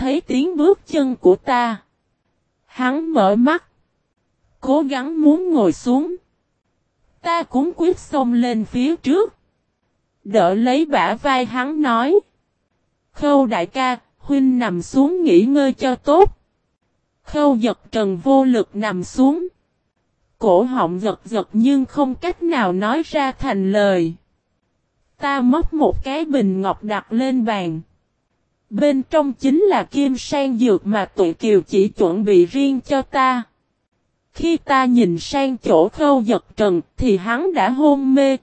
thấy tiếng bước chân của ta. Hắn mở mắt. Cố gắng muốn ngồi xuống. Ta cũng quyết xông lên phía trước. Đỡ lấy bả vai hắn nói. Khâu đại ca, huynh nằm xuống nghỉ ngơi cho tốt. Khâu giật trần vô lực nằm xuống. Cổ họng giật giật nhưng không cách nào nói ra thành lời. Ta móc một cái bình ngọc đặt lên bàn. Bên trong chính là kim sang dược mà tụi kiều chỉ chuẩn bị riêng cho ta. Khi ta nhìn sang chỗ khâu giật trần thì hắn đã hôn mê.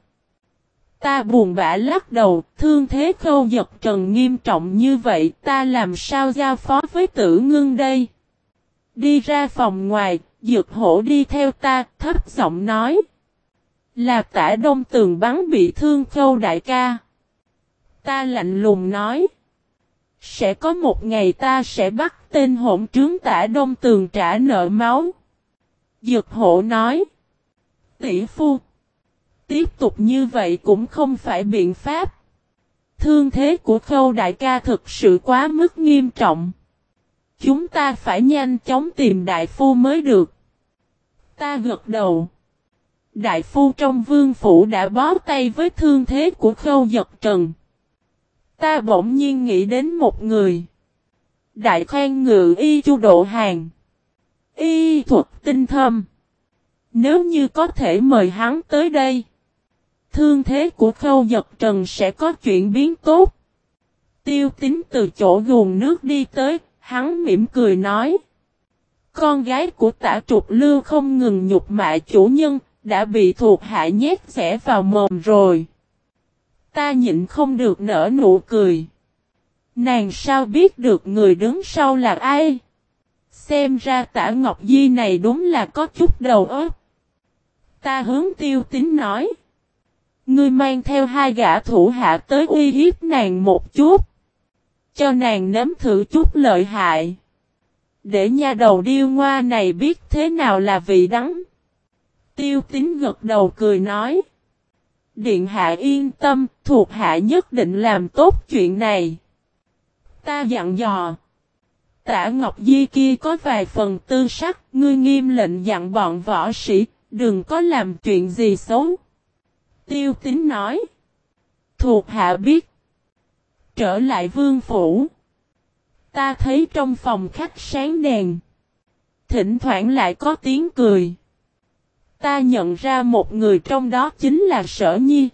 Ta buồn bã lắc đầu, thương thế khâu giật trần nghiêm trọng như vậy ta làm sao giao phó với tử ngưng đây. Đi ra phòng ngoài, dược hổ đi theo ta, thấp giọng nói. Là tả đông tường bắn bị thương khâu đại ca. Ta lạnh lùng nói. Sẽ có một ngày ta sẽ bắt tên hỗn trướng tả đông tường trả nợ máu. Dược hộ nói. Tỷ phu. Tiếp tục như vậy cũng không phải biện pháp. Thương thế của khâu đại ca thực sự quá mức nghiêm trọng. Chúng ta phải nhanh chóng tìm đại phu mới được. Ta gật đầu. Đại phu trong vương phủ đã bó tay với thương thế của khâu giật trần. Ta bỗng nhiên nghĩ đến một người. Đại khoan ngự y chu độ hàng. Y thuật tinh thâm. Nếu như có thể mời hắn tới đây. Thương thế của khâu giật trần sẽ có chuyện biến tốt. Tiêu tính từ chỗ guồng nước đi tới, hắn mỉm cười nói. Con gái của tả trục lưu không ngừng nhục mạ chủ nhân, đã bị thuộc hạ nhét xẻ vào mồm rồi. Ta nhịn không được nở nụ cười. Nàng sao biết được người đứng sau là ai? Xem ra tả Ngọc Di này đúng là có chút đầu óc. Ta hướng tiêu tính nói. Ngươi mang theo hai gã thủ hạ tới uy hiếp nàng một chút. Cho nàng nếm thử chút lợi hại. Để nha đầu điêu ngoa này biết thế nào là vị đắng. Tiêu tính gật đầu cười nói. Điện hạ yên tâm, thuộc hạ nhất định làm tốt chuyện này. Ta dặn dò. Tả Ngọc Di kia có vài phần tư sắc, ngươi nghiêm lệnh dặn bọn võ sĩ, đừng có làm chuyện gì xấu. Tiêu tính nói. Thuộc hạ biết. Trở lại vương phủ. Ta thấy trong phòng khách sáng đèn. Thỉnh thoảng lại có tiếng cười. Ta nhận ra một người trong đó chính là sở nhi.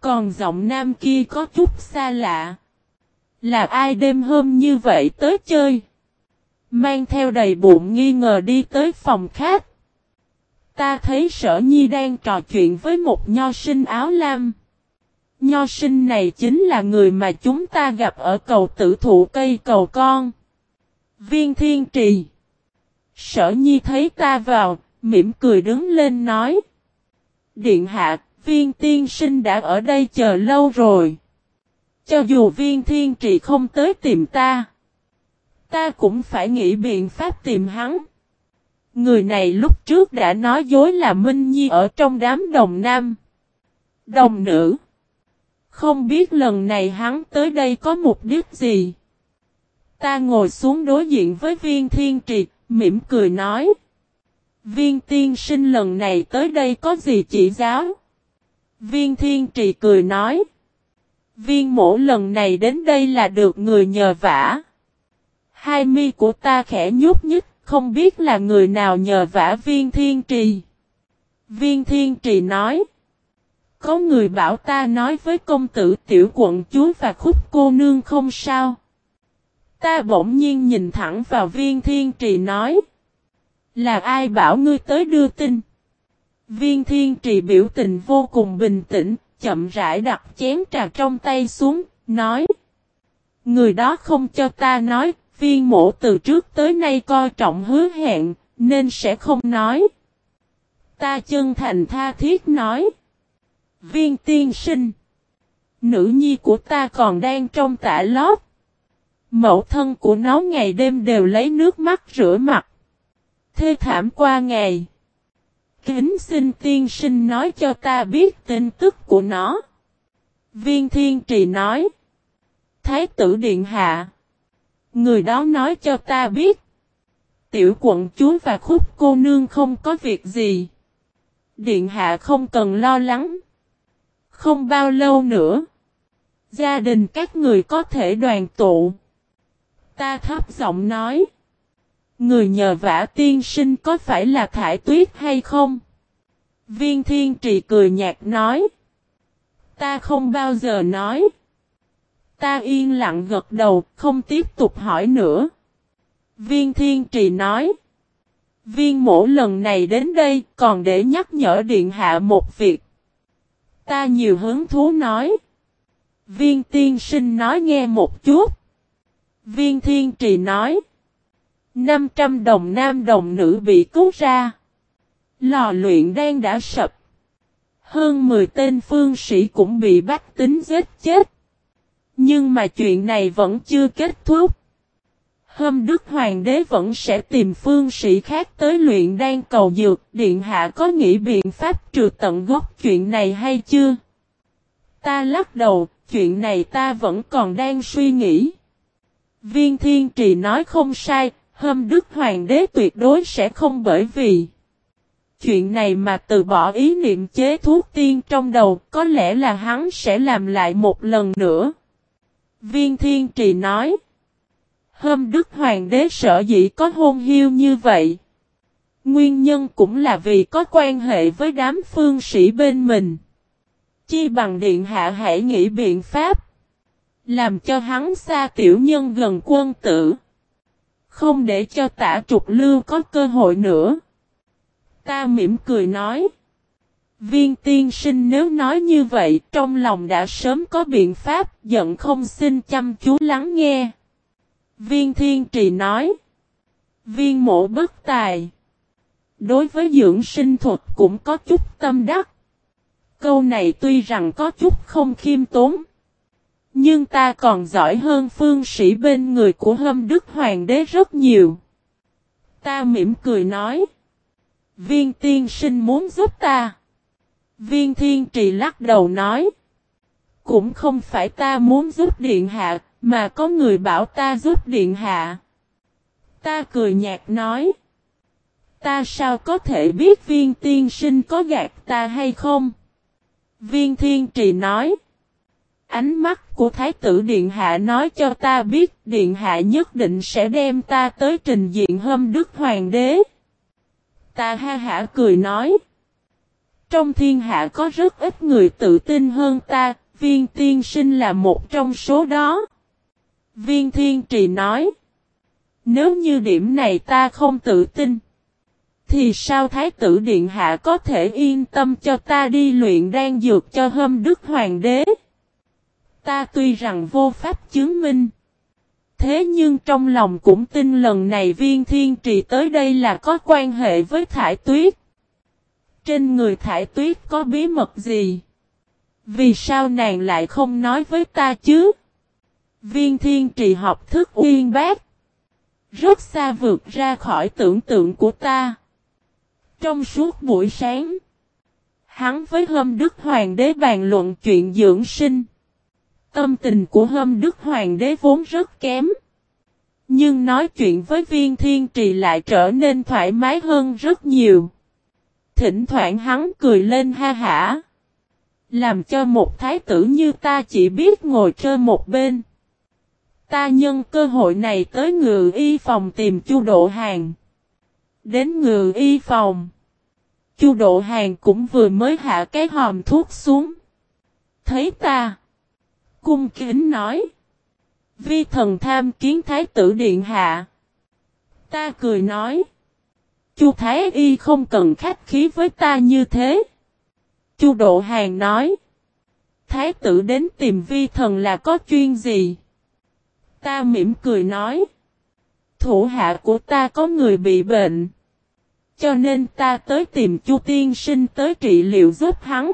Còn giọng nam kia có chút xa lạ. Là ai đêm hôm như vậy tới chơi? Mang theo đầy bụng nghi ngờ đi tới phòng khách. Ta thấy sở nhi đang trò chuyện với một nho sinh áo lam. Nho sinh này chính là người mà chúng ta gặp ở cầu tử thụ cây cầu con. Viên thiên trì. Sở nhi thấy ta vào, mỉm cười đứng lên nói. Điện hạ, viên tiên sinh đã ở đây chờ lâu rồi. Cho dù viên thiên trì không tới tìm ta. Ta cũng phải nghĩ biện pháp tìm hắn. Người này lúc trước đã nói dối là Minh Nhi ở trong đám đồng nam. Đồng nữ. Không biết lần này hắn tới đây có mục đích gì. Ta ngồi xuống đối diện với viên thiên triệt, mỉm cười nói. Viên tiên sinh lần này tới đây có gì chỉ giáo? Viên thiên trì cười nói. Viên mổ lần này đến đây là được người nhờ vả. Hai mi của ta khẽ nhúc nhích, không biết là người nào nhờ vả viên thiên trì. Viên thiên trì nói. Có người bảo ta nói với công tử tiểu quận chúa và khúc cô nương không sao. Ta bỗng nhiên nhìn thẳng vào viên thiên trì nói. Là ai bảo ngươi tới đưa tin? Viên thiên trì biểu tình vô cùng bình tĩnh, chậm rãi đặt chén trà trong tay xuống, nói. Người đó không cho ta nói, viên mổ từ trước tới nay coi trọng hứa hẹn, nên sẽ không nói. Ta chân thành tha thiết nói. Viên tiên sinh. Nữ nhi của ta còn đang trong tả lót. Mẫu thân của nó ngày đêm đều lấy nước mắt rửa mặt. Thê thảm qua ngày. Kính xin tiên sinh nói cho ta biết tin tức của nó. Viên thiên trì nói. Thái tử điện hạ. Người đó nói cho ta biết. Tiểu quận chúa và khúc cô nương không có việc gì. Điện hạ không cần lo lắng. Không bao lâu nữa. Gia đình các người có thể đoàn tụ. Ta thấp giọng nói. Người nhờ vả tiên sinh có phải là thải tuyết hay không? Viên thiên trì cười nhạt nói. Ta không bao giờ nói. Ta yên lặng gật đầu, không tiếp tục hỏi nữa. Viên thiên trì nói. Viên mổ lần này đến đây còn để nhắc nhở điện hạ một việc. Ta nhiều hứng thú nói. Viên tiên sinh nói nghe một chút. Viên thiên trì nói. 500 đồng nam đồng nữ bị cứu ra. Lò luyện đen đã sập. Hơn 10 tên phương sĩ cũng bị bắt tính giết chết. Nhưng mà chuyện này vẫn chưa kết thúc. Hôm Đức Hoàng đế vẫn sẽ tìm phương sĩ khác tới luyện đan cầu dược. Điện hạ có nghĩ biện pháp trừ tận gốc chuyện này hay chưa? Ta lắc đầu, chuyện này ta vẫn còn đang suy nghĩ. Viên thiên trì nói không sai, hôm Đức Hoàng đế tuyệt đối sẽ không bởi vì chuyện này mà từ bỏ ý niệm chế thuốc tiên trong đầu, có lẽ là hắn sẽ làm lại một lần nữa. Viên thiên trì nói, hôm Đức Hoàng đế sợ dĩ có hôn hiu như vậy. Nguyên nhân cũng là vì có quan hệ với đám phương sĩ bên mình. Chi bằng điện hạ hãy nghĩ biện pháp. Làm cho hắn xa tiểu nhân gần quân tử. Không để cho tả trục lưu có cơ hội nữa. Ta mỉm cười nói. Viên tiên sinh nếu nói như vậy, trong lòng đã sớm có biện pháp, giận không xin chăm chú lắng nghe. Viên thiên trì nói. Viên mộ bất tài. Đối với dưỡng sinh thuật cũng có chút tâm đắc. Câu này tuy rằng có chút không khiêm tốn. Nhưng ta còn giỏi hơn phương sĩ bên người của hâm đức hoàng đế rất nhiều. Ta mỉm cười nói. Viên tiên sinh muốn giúp ta. Viên thiên trì lắc đầu nói. Cũng không phải ta muốn giúp điện hạ, mà có người bảo ta giúp điện hạ. Ta cười nhạt nói. Ta sao có thể biết viên tiên sinh có gạt ta hay không? Viên thiên trì nói. Ánh mắt của Thái tử Điện Hạ nói cho ta biết Điện Hạ nhất định sẽ đem ta tới trình diện hâm Đức Hoàng đế. Ta ha hả cười nói. Trong thiên hạ có rất ít người tự tin hơn ta, viên tiên sinh là một trong số đó. Viên thiên trì nói. Nếu như điểm này ta không tự tin. Thì sao Thái tử Điện Hạ có thể yên tâm cho ta đi luyện đan dược cho hâm Đức Hoàng đế? Ta tuy rằng vô pháp chứng minh. Thế nhưng trong lòng cũng tin lần này viên thiên trì tới đây là có quan hệ với thải tuyết. Trên người thải tuyết có bí mật gì? Vì sao nàng lại không nói với ta chứ? Viên thiên trì học thức uyên bác. Rất xa vượt ra khỏi tưởng tượng của ta. Trong suốt buổi sáng, hắn với hâm đức hoàng đế bàn luận chuyện dưỡng sinh. Tâm tình của hâm đức hoàng đế vốn rất kém. Nhưng nói chuyện với viên thiên trì lại trở nên thoải mái hơn rất nhiều. Thỉnh thoảng hắn cười lên ha hả. Làm cho một thái tử như ta chỉ biết ngồi chơi một bên. Ta nhân cơ hội này tới ngự y phòng tìm chu độ hàng. Đến ngự y phòng. Chu độ hàng cũng vừa mới hạ cái hòm thuốc xuống. Thấy ta. Cung kính nói. Vi thần tham kiến thái tử điện hạ. Ta cười nói. Chu Thái Y không cần khách khí với ta như thế. Chu Độ Hàng nói. Thái tử đến tìm vi thần là có chuyên gì? Ta mỉm cười nói. Thủ hạ của ta có người bị bệnh. Cho nên ta tới tìm Chu tiên sinh tới trị liệu giúp hắn.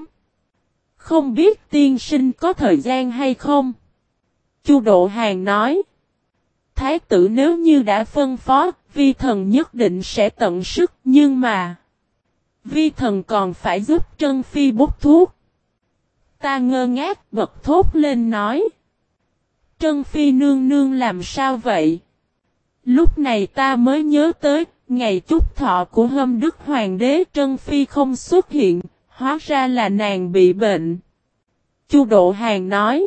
Không biết tiên sinh có thời gian hay không? Chu Độ Hàng nói. Thái tử nếu như đã phân phó, vi thần nhất định sẽ tận sức, nhưng mà... Vi thần còn phải giúp Trân Phi bút thuốc. Ta ngơ ngác bật thốt lên nói. Trân Phi nương nương làm sao vậy? Lúc này ta mới nhớ tới, ngày chúc thọ của hâm đức hoàng đế Trân Phi không xuất hiện, hóa ra là nàng bị bệnh. Chu Độ Hàng nói.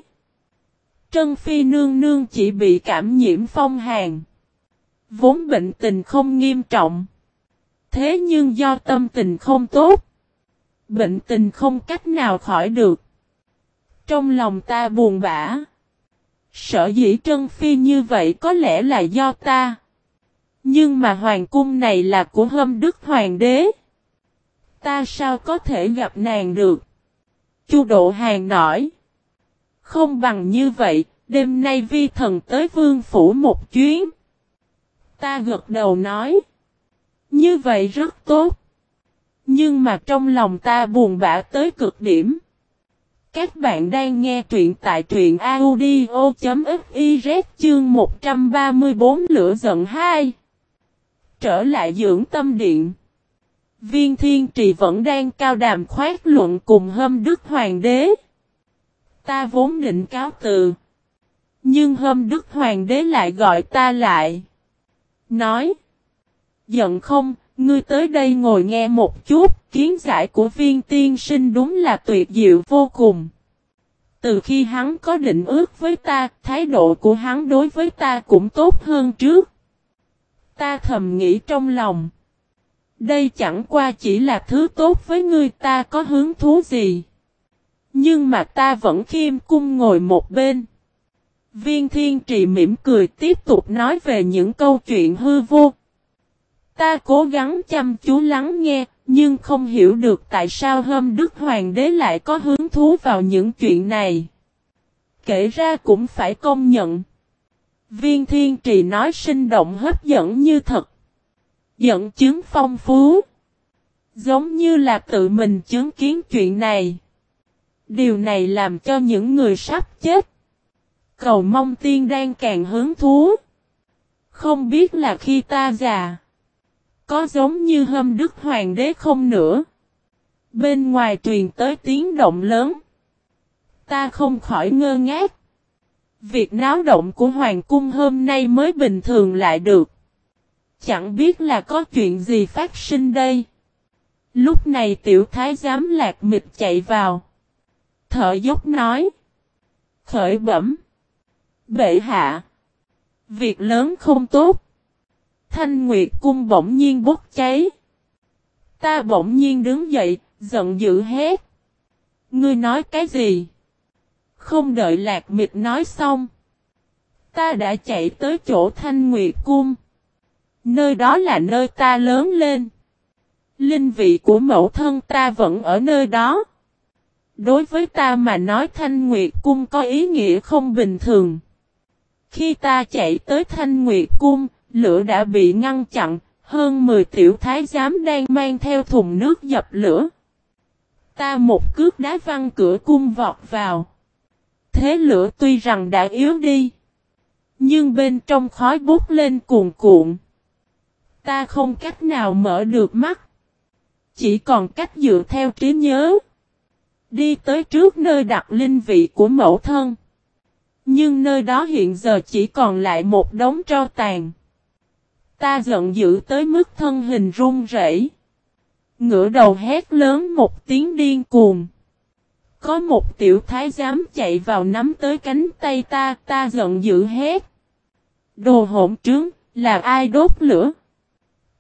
Trân Phi nương nương chỉ bị cảm nhiễm phong hàn. Vốn bệnh tình không nghiêm trọng. Thế nhưng do tâm tình không tốt. Bệnh tình không cách nào khỏi được. Trong lòng ta buồn bã. Sở dĩ Trân Phi như vậy có lẽ là do ta. Nhưng mà hoàng cung này là của hâm đức hoàng đế. Ta sao có thể gặp nàng được? Chu Độ Hàng nói. Không bằng như vậy, đêm nay vi thần tới vương phủ một chuyến. Ta gật đầu nói. Như vậy rất tốt. Nhưng mà trong lòng ta buồn bã tới cực điểm. Các bạn đang nghe truyện tại truyện audio.fiz chương 134 lửa giận 2. Trở lại dưỡng tâm điện. Viên thiên trì vẫn đang cao đàm khoát luận cùng hâm đức hoàng đế. Ta vốn định cáo từ. Nhưng hâm đức hoàng đế lại gọi ta lại. Nói. Giận không, ngươi tới đây ngồi nghe một chút, kiến giải của viên tiên sinh đúng là tuyệt diệu vô cùng. Từ khi hắn có định ước với ta, thái độ của hắn đối với ta cũng tốt hơn trước. Ta thầm nghĩ trong lòng. Đây chẳng qua chỉ là thứ tốt với ngươi ta có hứng thú gì. Nhưng mà ta vẫn khiêm cung ngồi một bên. Viên thiên trì mỉm cười tiếp tục nói về những câu chuyện hư vô. Ta cố gắng chăm chú lắng nghe, nhưng không hiểu được tại sao hâm đức hoàng đế lại có hứng thú vào những chuyện này. Kể ra cũng phải công nhận. Viên thiên trì nói sinh động hấp dẫn như thật. Dẫn chứng phong phú. Giống như là tự mình chứng kiến chuyện này. Điều này làm cho những người sắp chết. Cầu mong tiên đang càng hứng thú. Không biết là khi ta già. Có giống như hâm đức hoàng đế không nữa. Bên ngoài truyền tới tiếng động lớn. Ta không khỏi ngơ ngác. Việc náo động của hoàng cung hôm nay mới bình thường lại được. Chẳng biết là có chuyện gì phát sinh đây. Lúc này tiểu thái giám lạc mịch chạy vào. Thợ dốc nói. Khởi bẩm. Bệ hạ. Việc lớn không tốt. Thanh Nguyệt cung bỗng nhiên bốc cháy. Ta bỗng nhiên đứng dậy, giận dữ hết. Ngươi nói cái gì? Không đợi lạc mịch nói xong. Ta đã chạy tới chỗ Thanh Nguyệt cung. Nơi đó là nơi ta lớn lên. Linh vị của mẫu thân ta vẫn ở nơi đó. Đối với ta mà nói Thanh Nguyệt Cung có ý nghĩa không bình thường. Khi ta chạy tới Thanh Nguyệt Cung, lửa đã bị ngăn chặn, hơn 10 tiểu thái giám đang mang theo thùng nước dập lửa. Ta một cước đá văng cửa cung vọt vào. Thế lửa tuy rằng đã yếu đi, nhưng bên trong khói bút lên cuồn cuộn. Ta không cách nào mở được mắt. Chỉ còn cách dựa theo trí nhớ. Đi tới trước nơi đặt linh vị của mẫu thân. Nhưng nơi đó hiện giờ chỉ còn lại một đống tro tàn. Ta giận dữ tới mức thân hình run rẩy. Ngửa đầu hét lớn một tiếng điên cuồng. Có một tiểu thái giám chạy vào nắm tới cánh tay ta, ta giận dữ hét. Đồ hỗn trướng, là ai đốt lửa?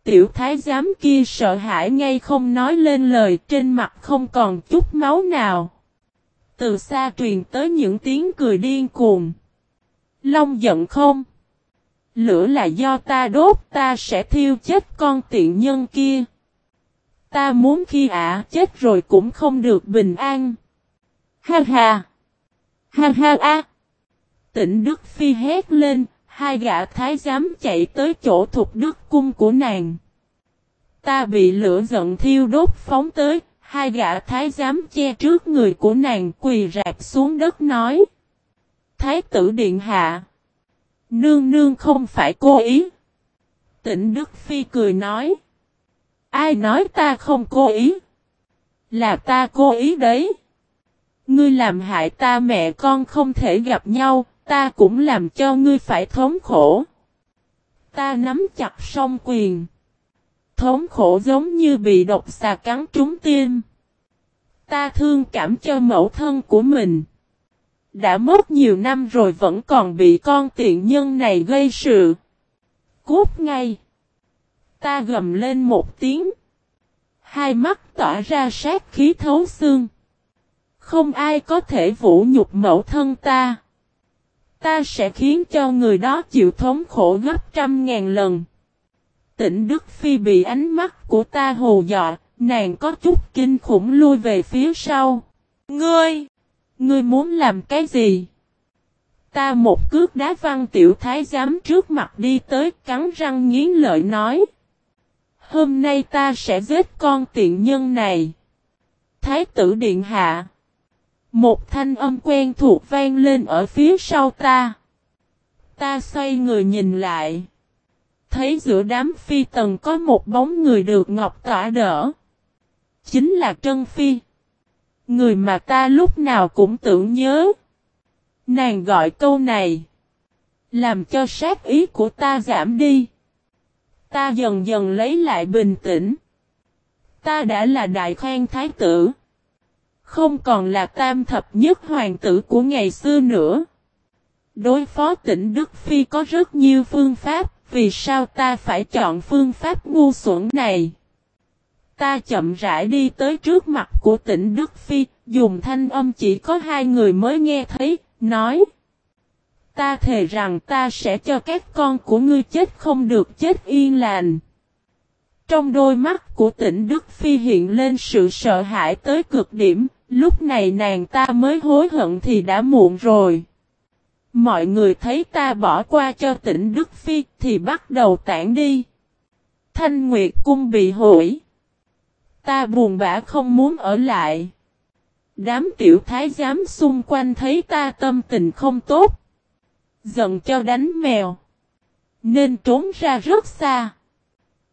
Tiểu thái giám kia sợ hãi ngay không nói lên lời trên mặt không còn chút máu nào. Từ xa truyền tới những tiếng cười điên cuồng. Long giận không? Lửa là do ta đốt ta sẽ thiêu chết con tiện nhân kia. Ta muốn khi ả chết rồi cũng không được bình an. Ha ha! Ha ha a! Tỉnh Đức Phi hét lên, hai gã thái giám chạy tới chỗ thuộc đức cung của nàng. Ta bị lửa giận thiêu đốt phóng tới, hai gã thái giám che trước người của nàng quỳ rạp xuống đất nói. Thái tử điện hạ. Nương nương không phải cố ý. Tịnh Đức Phi cười nói. Ai nói ta không cố ý? Là ta cố ý đấy. Ngươi làm hại ta mẹ con không thể gặp nhau, ta cũng làm cho ngươi phải thống khổ. Ta nắm chặt song quyền. Thống khổ giống như bị độc xà cắn trúng tim. Ta thương cảm cho mẫu thân của mình. Đã mất nhiều năm rồi vẫn còn bị con tiện nhân này gây sự. Cút ngay. Ta gầm lên một tiếng. Hai mắt tỏa ra sát khí thấu xương. Không ai có thể vũ nhục mẫu thân ta. Ta sẽ khiến cho người đó chịu thống khổ gấp trăm ngàn lần. Tỉnh Đức Phi bị ánh mắt của ta hồ dọa, nàng có chút kinh khủng lui về phía sau. Ngươi! Ngươi muốn làm cái gì? Ta một cước đá văn tiểu thái giám trước mặt đi tới cắn răng nghiến lợi nói. Hôm nay ta sẽ giết con tiện nhân này. Thái tử điện hạ. Một thanh âm quen thuộc vang lên ở phía sau ta. Ta xoay người nhìn lại. Thấy giữa đám phi tần có một bóng người được ngọc tỏa đỡ. Chính là Trân Phi. Người mà ta lúc nào cũng tưởng nhớ. Nàng gọi câu này. Làm cho sát ý của ta giảm đi. Ta dần dần lấy lại bình tĩnh. Ta đã là đại khoan thái tử. Không còn là tam thập nhất hoàng tử của ngày xưa nữa. Đối phó tỉnh Đức Phi có rất nhiều phương pháp, vì sao ta phải chọn phương pháp ngu xuẩn này? Ta chậm rãi đi tới trước mặt của tỉnh Đức Phi, dùng thanh âm chỉ có hai người mới nghe thấy, nói. Ta thề rằng ta sẽ cho các con của ngươi chết không được chết yên lành. Trong đôi mắt của tỉnh Đức Phi hiện lên sự sợ hãi tới cực điểm, lúc này nàng ta mới hối hận thì đã muộn rồi. Mọi người thấy ta bỏ qua cho tỉnh Đức Phi thì bắt đầu tản đi. Thanh Nguyệt Cung bị hủy. Ta buồn bã không muốn ở lại. Đám tiểu thái giám xung quanh thấy ta tâm tình không tốt. Giận cho đánh mèo. Nên trốn ra rất xa.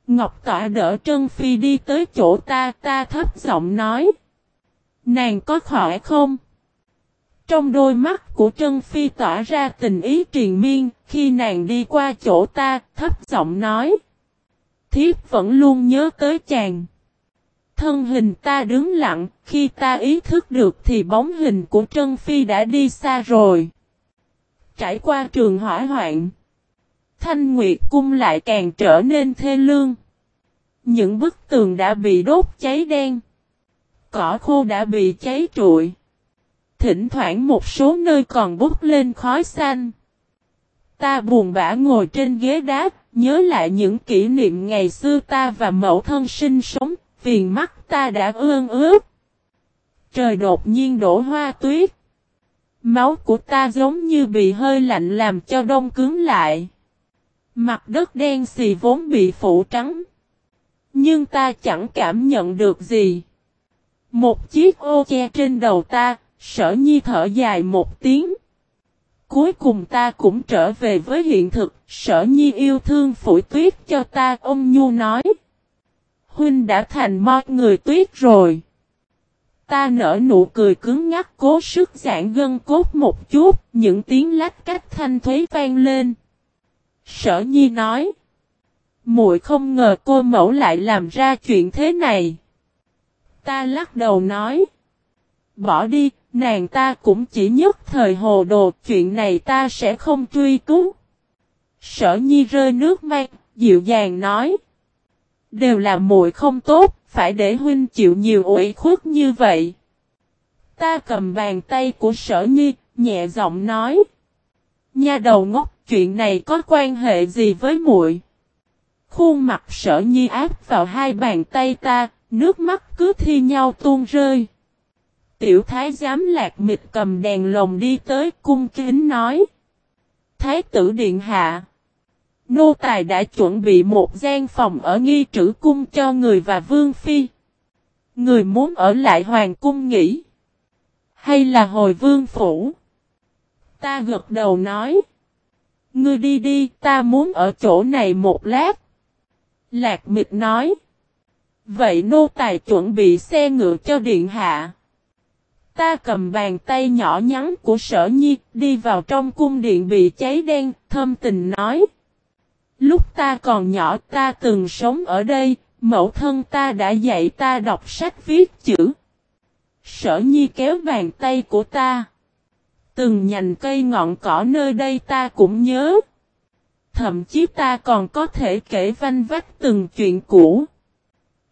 Ngọc Tọa đỡ Trân Phi đi tới chỗ ta, ta thấp giọng nói. Nàng có khỏe không? Trong đôi mắt của Trân Phi tỏa ra tình ý triền miên, khi nàng đi qua chỗ ta, thấp giọng nói. Thiếp vẫn luôn nhớ tới chàng. Thân hình ta đứng lặng, khi ta ý thức được thì bóng hình của Trân Phi đã đi xa rồi. Trải qua trường hỏa hoạn. Thanh Nguyệt Cung lại càng trở nên thê lương. Những bức tường đã bị đốt cháy đen. Cỏ khô đã bị cháy trụi. Thỉnh thoảng một số nơi còn bốc lên khói xanh. Ta buồn bã ngồi trên ghế đá, nhớ lại những kỷ niệm ngày xưa ta và mẫu thân sinh sống, viền mắt ta đã ương ướt. Trời đột nhiên đổ hoa tuyết. Máu của ta giống như bị hơi lạnh làm cho đông cứng lại. Mặt đất đen xì vốn bị phủ trắng. Nhưng ta chẳng cảm nhận được gì. Một chiếc ô che trên đầu ta, sở nhi thở dài một tiếng. Cuối cùng ta cũng trở về với hiện thực, sở nhi yêu thương phủi tuyết cho ta, ông Nhu nói. Huynh đã thành mo người tuyết rồi. Ta nở nụ cười cứng ngắc cố sức giãn gân cốt một chút, những tiếng lách cách thanh thuế vang lên. Sở nhi nói. muội không ngờ cô mẫu lại làm ra chuyện thế này. Ta lắc đầu nói. Bỏ đi, nàng ta cũng chỉ nhất thời hồ đồ, chuyện này ta sẽ không truy cứu. Sở nhi rơi nước mắt, dịu dàng nói. Đều là muội không tốt, phải để huynh chịu nhiều ủy khuất như vậy. Ta cầm bàn tay của sở nhi, nhẹ giọng nói. Nha đầu ngốc, chuyện này có quan hệ gì với muội? Khuôn mặt sở nhi áp vào hai bàn tay ta, nước mắt cứ thi nhau tuôn rơi. Tiểu thái giám lạc mịch cầm đèn lồng đi tới cung kính nói. Thái tử điện hạ. Nô tài đã chuẩn bị một gian phòng ở nghi trữ cung cho người và vương phi. Người muốn ở lại hoàng cung nghỉ. Hay là hồi vương phủ? Ta gật đầu nói. Ngươi đi đi, ta muốn ở chỗ này một lát. Lạc mịch nói. Vậy nô tài chuẩn bị xe ngựa cho điện hạ. Ta cầm bàn tay nhỏ nhắn của sở nhi, đi vào trong cung điện bị cháy đen, thâm tình nói. Lúc ta còn nhỏ ta từng sống ở đây, mẫu thân ta đã dạy ta đọc sách viết chữ. Sở nhi kéo bàn tay của ta. Từng nhành cây ngọn cỏ nơi đây ta cũng nhớ. Thậm chí ta còn có thể kể vanh vách từng chuyện cũ.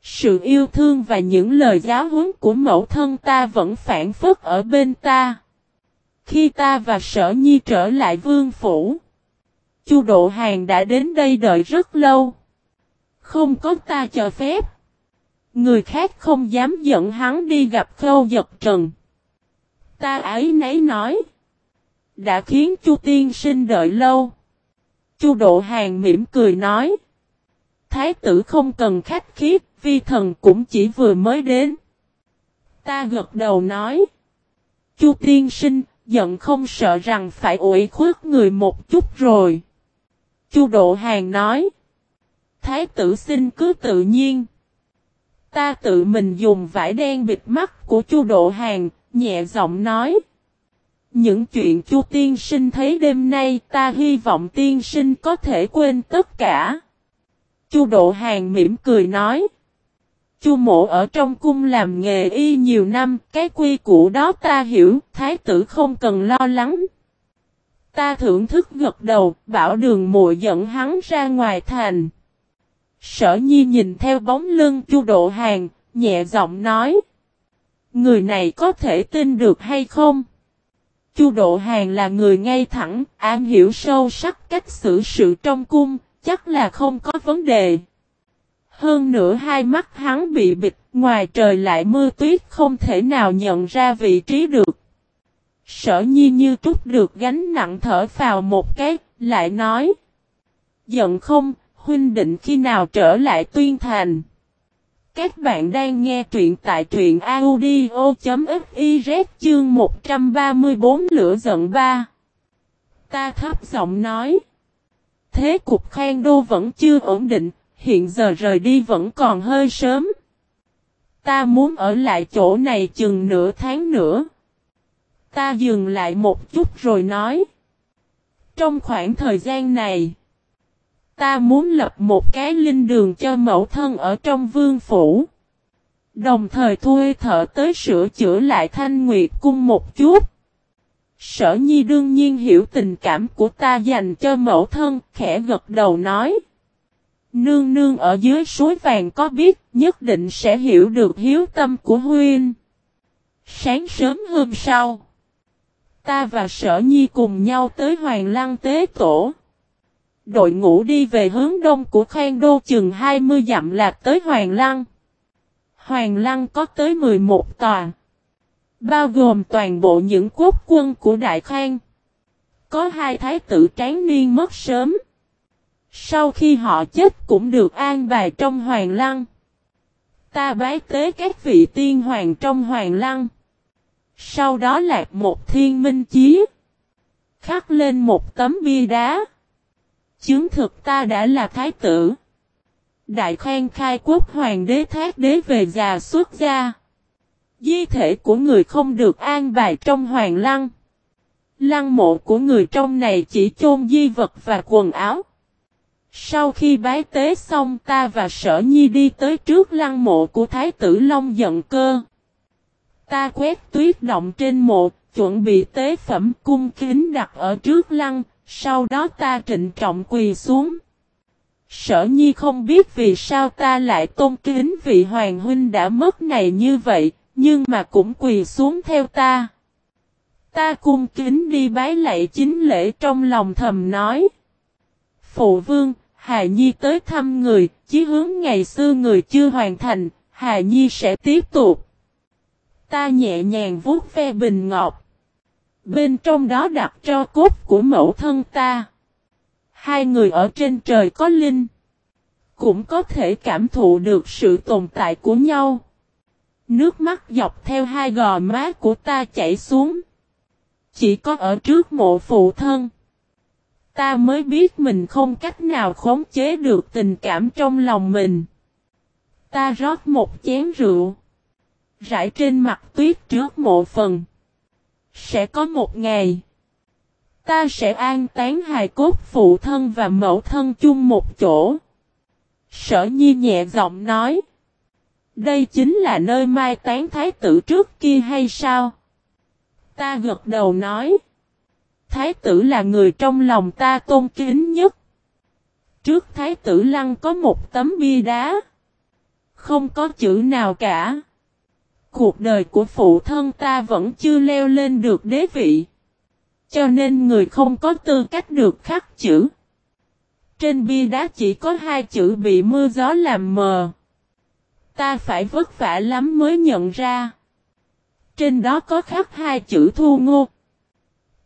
Sự yêu thương và những lời giáo huấn của mẫu thân ta vẫn phản phất ở bên ta. Khi ta và sở nhi trở lại vương phủ. Chu Độ Hàng đã đến đây đợi rất lâu. Không có ta cho phép. Người khác không dám dẫn hắn đi gặp khâu giật trần. Ta ấy nấy nói. Đã khiến Chu Tiên sinh đợi lâu. Chu Độ Hàng mỉm cười nói. Thái tử không cần khách khí, vi thần cũng chỉ vừa mới đến. Ta gật đầu nói. Chu Tiên sinh, giận không sợ rằng phải ủi khuất người một chút rồi. Chu Độ Hàng nói. Thái tử xin cứ tự nhiên. Ta tự mình dùng vải đen bịt mắt của Chu Độ Hàng, nhẹ giọng nói. Những chuyện Chu tiên sinh thấy đêm nay ta hy vọng tiên sinh có thể quên tất cả. Chu Độ Hàng mỉm cười nói. Chu mộ ở trong cung làm nghề y nhiều năm, cái quy củ đó ta hiểu, thái tử không cần lo lắng. Ta thưởng thức gật đầu, bảo đường muội dẫn hắn ra ngoài thành. Sở nhi nhìn theo bóng lưng chu độ hàng, nhẹ giọng nói. Người này có thể tin được hay không? Chu Độ Hàng là người ngay thẳng, an hiểu sâu sắc cách xử sự trong cung, chắc là không có vấn đề. Hơn nữa hai mắt hắn bị bịt, ngoài trời lại mưa tuyết không thể nào nhận ra vị trí được. Sở nhi như trút được gánh nặng thở vào một cái, lại nói. Giận không, huynh định khi nào trở lại tuyên thành. Các bạn đang nghe truyện tại truyện audio.fiz chương 134 lửa giận ba. Ta thấp giọng nói. Thế cục Khang đô vẫn chưa ổn định, hiện giờ rời đi vẫn còn hơi sớm. Ta muốn ở lại chỗ này chừng nửa tháng nữa. Ta dừng lại một chút rồi nói. Trong khoảng thời gian này, ta muốn lập một cái linh đường cho mẫu thân ở trong vương phủ. Đồng thời thuê thợ tới sửa chữa lại thanh nguyệt cung một chút. Sở nhi đương nhiên hiểu tình cảm của ta dành cho mẫu thân, khẽ gật đầu nói. Nương nương ở dưới suối vàng có biết, nhất định sẽ hiểu được hiếu tâm của huynh. Sáng sớm hôm sau, ta và sở nhi cùng nhau tới Hoàng Lăng Tế Tổ. Đội ngũ đi về hướng đông của Khang Đô chừng 20 dặm lạc tới Hoàng Lăng. Hoàng Lăng có tới 11 tòa. Bao gồm toàn bộ những quốc quân của Đại Khang. Có hai thái tử tráng niên mất sớm. Sau khi họ chết cũng được an bài trong Hoàng Lăng. Ta bái tế các vị tiên hoàng trong Hoàng Lăng. Sau đó lạc một thiên minh chí. Khắc lên một tấm bia đá. Chứng thực ta đã là thái tử. Đại khoan khai quốc hoàng đế thác đế về già xuất gia. Di thể của người không được an bài trong hoàng lăng. Lăng mộ của người trong này chỉ chôn di vật và quần áo. Sau khi bái tế xong ta và sở nhi đi tới trước lăng mộ của Thái tử Long giận cơ. Ta quét tuyết động trên mộ, chuẩn bị tế phẩm cung kính đặt ở trước lăng, sau đó ta trịnh trọng quỳ xuống. Sở nhi không biết vì sao ta lại tôn kính vị hoàng huynh đã mất này như vậy, nhưng mà cũng quỳ xuống theo ta. Ta cung kính đi bái lạy chính lễ trong lòng thầm nói. Phụ vương, Hà Nhi tới thăm người, chí hướng ngày xưa người chưa hoàn thành, Hà Nhi sẽ tiếp tục. Ta nhẹ nhàng vuốt ve bình ngọc. Bên trong đó đặt cho cốt của mẫu thân ta. Hai người ở trên trời có linh. Cũng có thể cảm thụ được sự tồn tại của nhau. Nước mắt dọc theo hai gò má của ta chảy xuống. Chỉ có ở trước mộ phụ thân. Ta mới biết mình không cách nào khống chế được tình cảm trong lòng mình. Ta rót một chén rượu. Rải trên mặt tuyết trước mộ phần. Sẽ có một ngày. Ta sẽ an tán hài cốt phụ thân và mẫu thân chung một chỗ. Sở nhi nhẹ giọng nói. Đây chính là nơi mai tán thái tử trước kia hay sao? Ta gật đầu nói. Thái tử là người trong lòng ta tôn kính nhất. Trước thái tử lăng có một tấm bia đá. Không có chữ nào cả. Cuộc đời của phụ thân ta vẫn chưa leo lên được đế vị. Cho nên người không có tư cách được khắc chữ. Trên bia đá chỉ có hai chữ bị mưa gió làm mờ. Ta phải vất vả lắm mới nhận ra. Trên đó có khắc hai chữ thu ngô.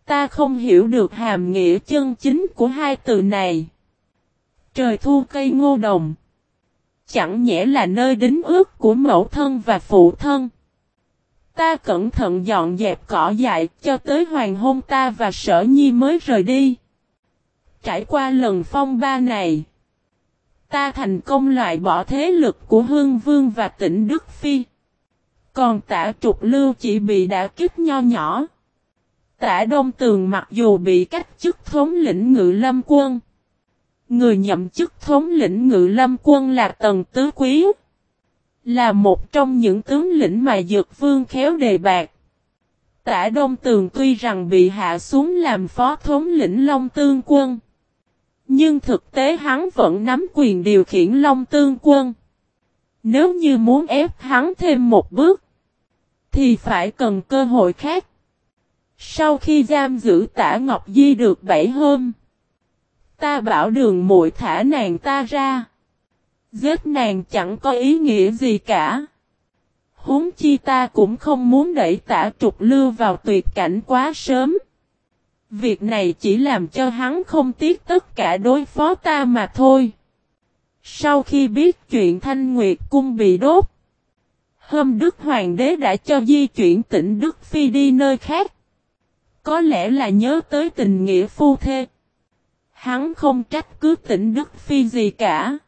Ta không hiểu được hàm nghĩa chân chính của hai từ này. Trời thu cây ngô đồng. Chẳng nhẽ là nơi đính ước của mẫu thân và phụ thân. Ta cẩn thận dọn dẹp cỏ dại cho tới hoàng hôn ta và sở nhi mới rời đi. Trải qua lần phong ba này. Ta thành công loại bỏ thế lực của Hương Vương và tỉnh Đức Phi. Còn tả trục lưu chỉ bị đả kích nho nhỏ. Tả Đông Tường mặc dù bị cách chức thống lĩnh ngự lâm quân. Người nhậm chức thống lĩnh ngự lâm quân là Tần Tứ Quý. Là một trong những tướng lĩnh mà Dược Vương khéo đề bạc. Tả Đông Tường tuy rằng bị hạ xuống làm phó thống lĩnh Long Tương quân. Nhưng thực tế hắn vẫn nắm quyền điều khiển Long Tương quân. Nếu như muốn ép hắn thêm một bước, thì phải cần cơ hội khác. Sau khi giam giữ tả Ngọc Di được 7 hôm, ta bảo đường muội thả nàng ta ra. Giết nàng chẳng có ý nghĩa gì cả. Huống chi ta cũng không muốn đẩy tả trục lưu vào tuyệt cảnh quá sớm. Việc này chỉ làm cho hắn không tiếc tất cả đối phó ta mà thôi. Sau khi biết chuyện Thanh Nguyệt Cung bị đốt, Hôm Đức Hoàng đế đã cho di chuyển tỉnh Đức Phi đi nơi khác. Có lẽ là nhớ tới tình nghĩa phu thê. Hắn không trách cứ tỉnh Đức Phi gì cả.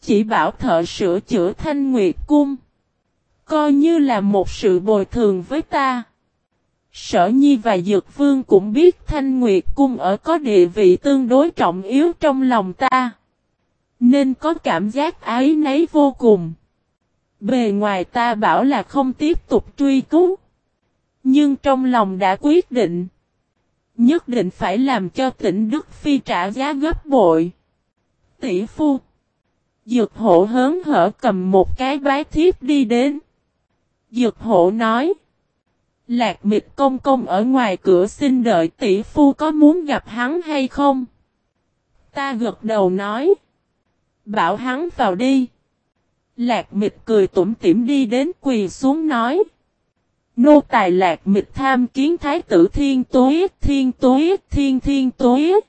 Chỉ bảo thợ sửa chữa Thanh Nguyệt Cung. Coi như là một sự bồi thường với ta. Sở Nhi và Dược Vương cũng biết Thanh Nguyệt Cung ở có địa vị tương đối trọng yếu trong lòng ta. Nên có cảm giác ái nấy vô cùng. Bề ngoài ta bảo là không tiếp tục truy cứu. Nhưng trong lòng đã quyết định. Nhất định phải làm cho tỉnh Đức Phi trả giá gấp bội. Tỷ phu. Dược hộ hớn hở cầm một cái bái thiếp đi đến. Dược hộ nói. Lạc mịch công công ở ngoài cửa xin đợi tỷ phu có muốn gặp hắn hay không? Ta gật đầu nói. Bảo hắn vào đi. Lạc mịch cười tủm tỉm đi đến quỳ xuống nói. Nô tài lạc mịch tham kiến thái tử thiên tối, thiên tối, thiên thiên tối.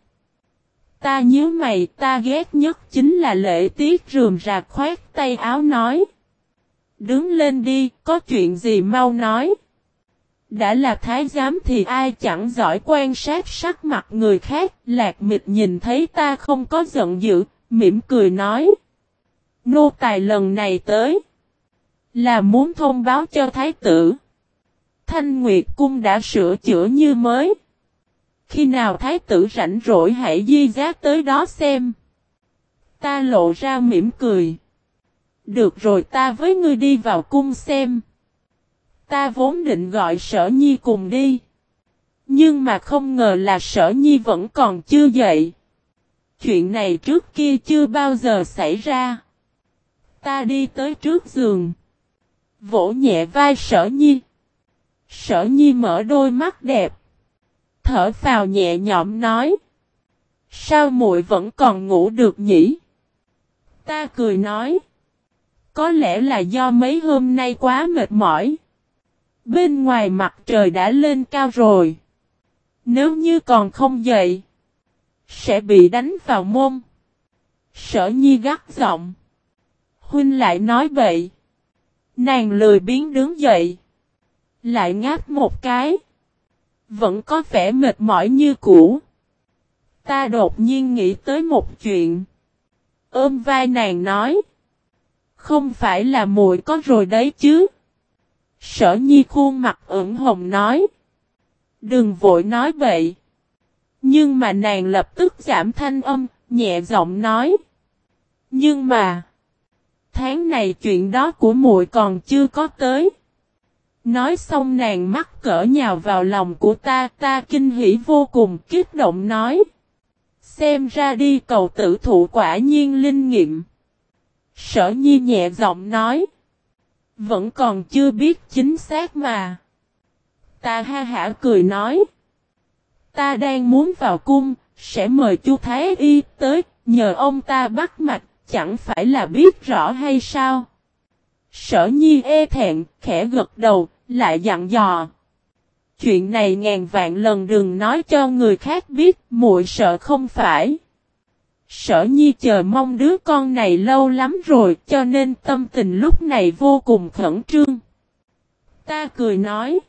Ta nhớ mày ta ghét nhất chính là lễ tiết rườm rà khoét tay áo nói. Đứng lên đi, có chuyện gì mau nói. Đã là thái giám thì ai chẳng giỏi quan sát sắc mặt người khác, lạc mịch nhìn thấy ta không có giận dữ, mỉm cười nói. Nô tài lần này tới. Là muốn thông báo cho thái tử. Thanh Nguyệt Cung đã sửa chữa như mới. Khi nào thái tử rảnh rỗi hãy di giác tới đó xem. Ta lộ ra mỉm cười. Được rồi ta với ngươi đi vào cung xem. Ta vốn định gọi sở nhi cùng đi. Nhưng mà không ngờ là sở nhi vẫn còn chưa dậy. Chuyện này trước kia chưa bao giờ xảy ra. Ta đi tới trước giường. Vỗ nhẹ vai sở nhi. Sở nhi mở đôi mắt đẹp. Thở phào nhẹ nhõm nói. Sao muội vẫn còn ngủ được nhỉ? Ta cười nói. Có lẽ là do mấy hôm nay quá mệt mỏi. Bên ngoài mặt trời đã lên cao rồi. Nếu như còn không dậy. Sẽ bị đánh vào mông. Sở nhi gắt giọng. Huynh lại nói vậy. Nàng lười biến đứng dậy. Lại ngáp một cái. Vẫn có vẻ mệt mỏi như cũ. Ta đột nhiên nghĩ tới một chuyện. Ôm vai nàng nói. Không phải là muội có rồi đấy chứ. Sở nhi khuôn mặt ửng hồng nói. Đừng vội nói vậy. Nhưng mà nàng lập tức giảm thanh âm, nhẹ giọng nói. Nhưng mà, tháng này chuyện đó của muội còn chưa có tới. Nói xong nàng mắc cỡ nhào vào lòng của ta, ta kinh hỉ vô cùng, kích động nói. Xem ra đi cầu tử thụ quả nhiên linh nghiệm. Sở nhi nhẹ giọng nói. Vẫn còn chưa biết chính xác mà. Ta ha hả cười nói. Ta đang muốn vào cung, sẽ mời chu Thái Y tới, nhờ ông ta bắt mạch, chẳng phải là biết rõ hay sao? Sở nhi e thẹn, khẽ gật đầu, lại dặn dò. Chuyện này ngàn vạn lần đừng nói cho người khác biết, muội sợ không phải. Sở nhi chờ mong đứa con này lâu lắm rồi, cho nên tâm tình lúc này vô cùng khẩn trương. Ta cười nói.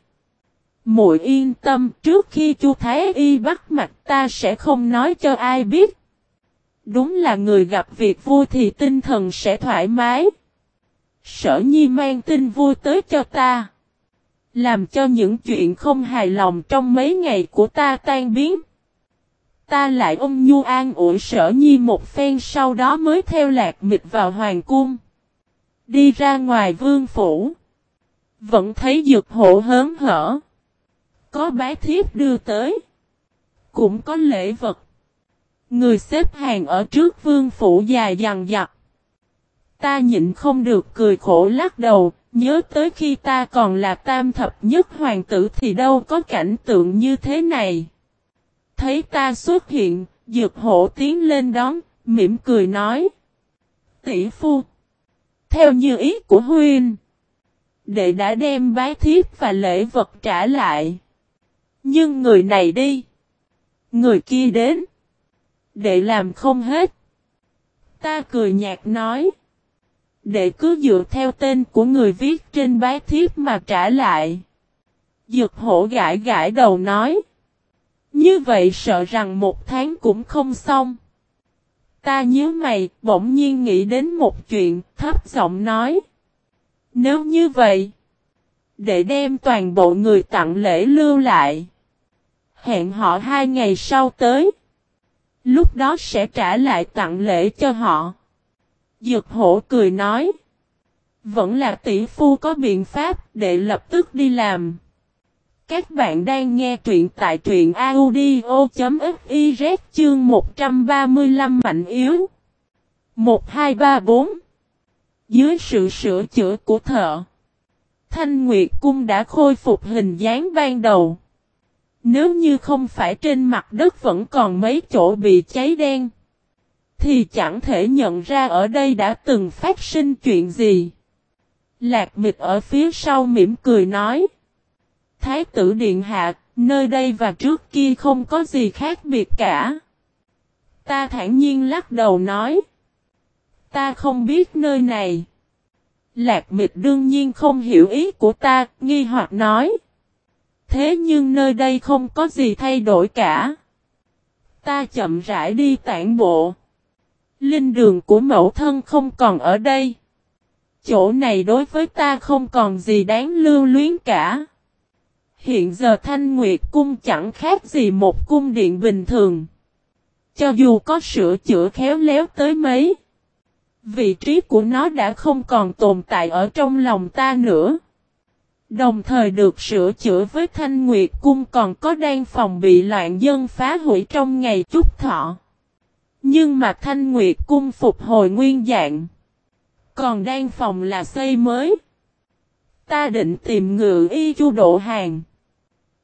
muội yên tâm, trước khi chu Thái Y bắt mặt ta sẽ không nói cho ai biết. Đúng là người gặp việc vui thì tinh thần sẽ thoải mái. Sở nhi mang tin vui tới cho ta. Làm cho những chuyện không hài lòng trong mấy ngày của ta tan biến. Ta lại ôm nhu an ủi sở nhi một phen sau đó mới theo lạc mịch vào hoàng cung. Đi ra ngoài vương phủ. Vẫn thấy dược hộ hớn hở. Có bái thiếp đưa tới. Cũng có lễ vật. Người xếp hàng ở trước vương phủ dài dằng dặc. Ta nhịn không được cười khổ lắc đầu, nhớ tới khi ta còn là tam thập nhất hoàng tử thì đâu có cảnh tượng như thế này. Thấy ta xuất hiện, dược hộ tiến lên đón, mỉm cười nói. Tỷ phu, theo như ý của huynh, đệ đã đem bái thiếp và lễ vật trả lại. Nhưng người này đi, người kia đến, đệ làm không hết. Ta cười nhạt nói. Đệ cứ dựa theo tên của người viết trên bái thiếp mà trả lại. Dược hổ gãi gãi đầu nói. Như vậy sợ rằng một tháng cũng không xong. Ta nhớ mày, bỗng nhiên nghĩ đến một chuyện, thấp giọng nói. Nếu như vậy, để đem toàn bộ người tặng lễ lưu lại. Hẹn họ hai ngày sau tới. Lúc đó sẽ trả lại tặng lễ cho họ. Dược hổ cười nói. Vẫn là tỷ phu có biện pháp để lập tức đi làm. Các bạn đang nghe truyện tại truyện audio.fiz chương 135 mạnh yếu. 1234 Dưới sự sửa chữa của thợ, Thanh Nguyệt Cung đã khôi phục hình dáng ban đầu. Nếu như không phải trên mặt đất vẫn còn mấy chỗ bị cháy đen, thì chẳng thể nhận ra ở đây đã từng phát sinh chuyện gì. Lạc mịch ở phía sau mỉm cười nói. Thái tử Điện Hạ, nơi đây và trước kia không có gì khác biệt cả. Ta thản nhiên lắc đầu nói. Ta không biết nơi này. Lạc mịch đương nhiên không hiểu ý của ta, nghi hoặc nói. Thế nhưng nơi đây không có gì thay đổi cả. Ta chậm rãi đi tản bộ. Linh đường của mẫu thân không còn ở đây. Chỗ này đối với ta không còn gì đáng lưu luyến cả. Hiện giờ Thanh Nguyệt Cung chẳng khác gì một cung điện bình thường. Cho dù có sửa chữa khéo léo tới mấy. Vị trí của nó đã không còn tồn tại ở trong lòng ta nữa. Đồng thời được sửa chữa với Thanh Nguyệt Cung còn có đang phòng bị loạn dân phá hủy trong ngày chúc thọ. Nhưng mà Thanh Nguyệt Cung phục hồi nguyên dạng. Còn đang phòng là xây mới. Ta định tìm ngự y chu độ hàng.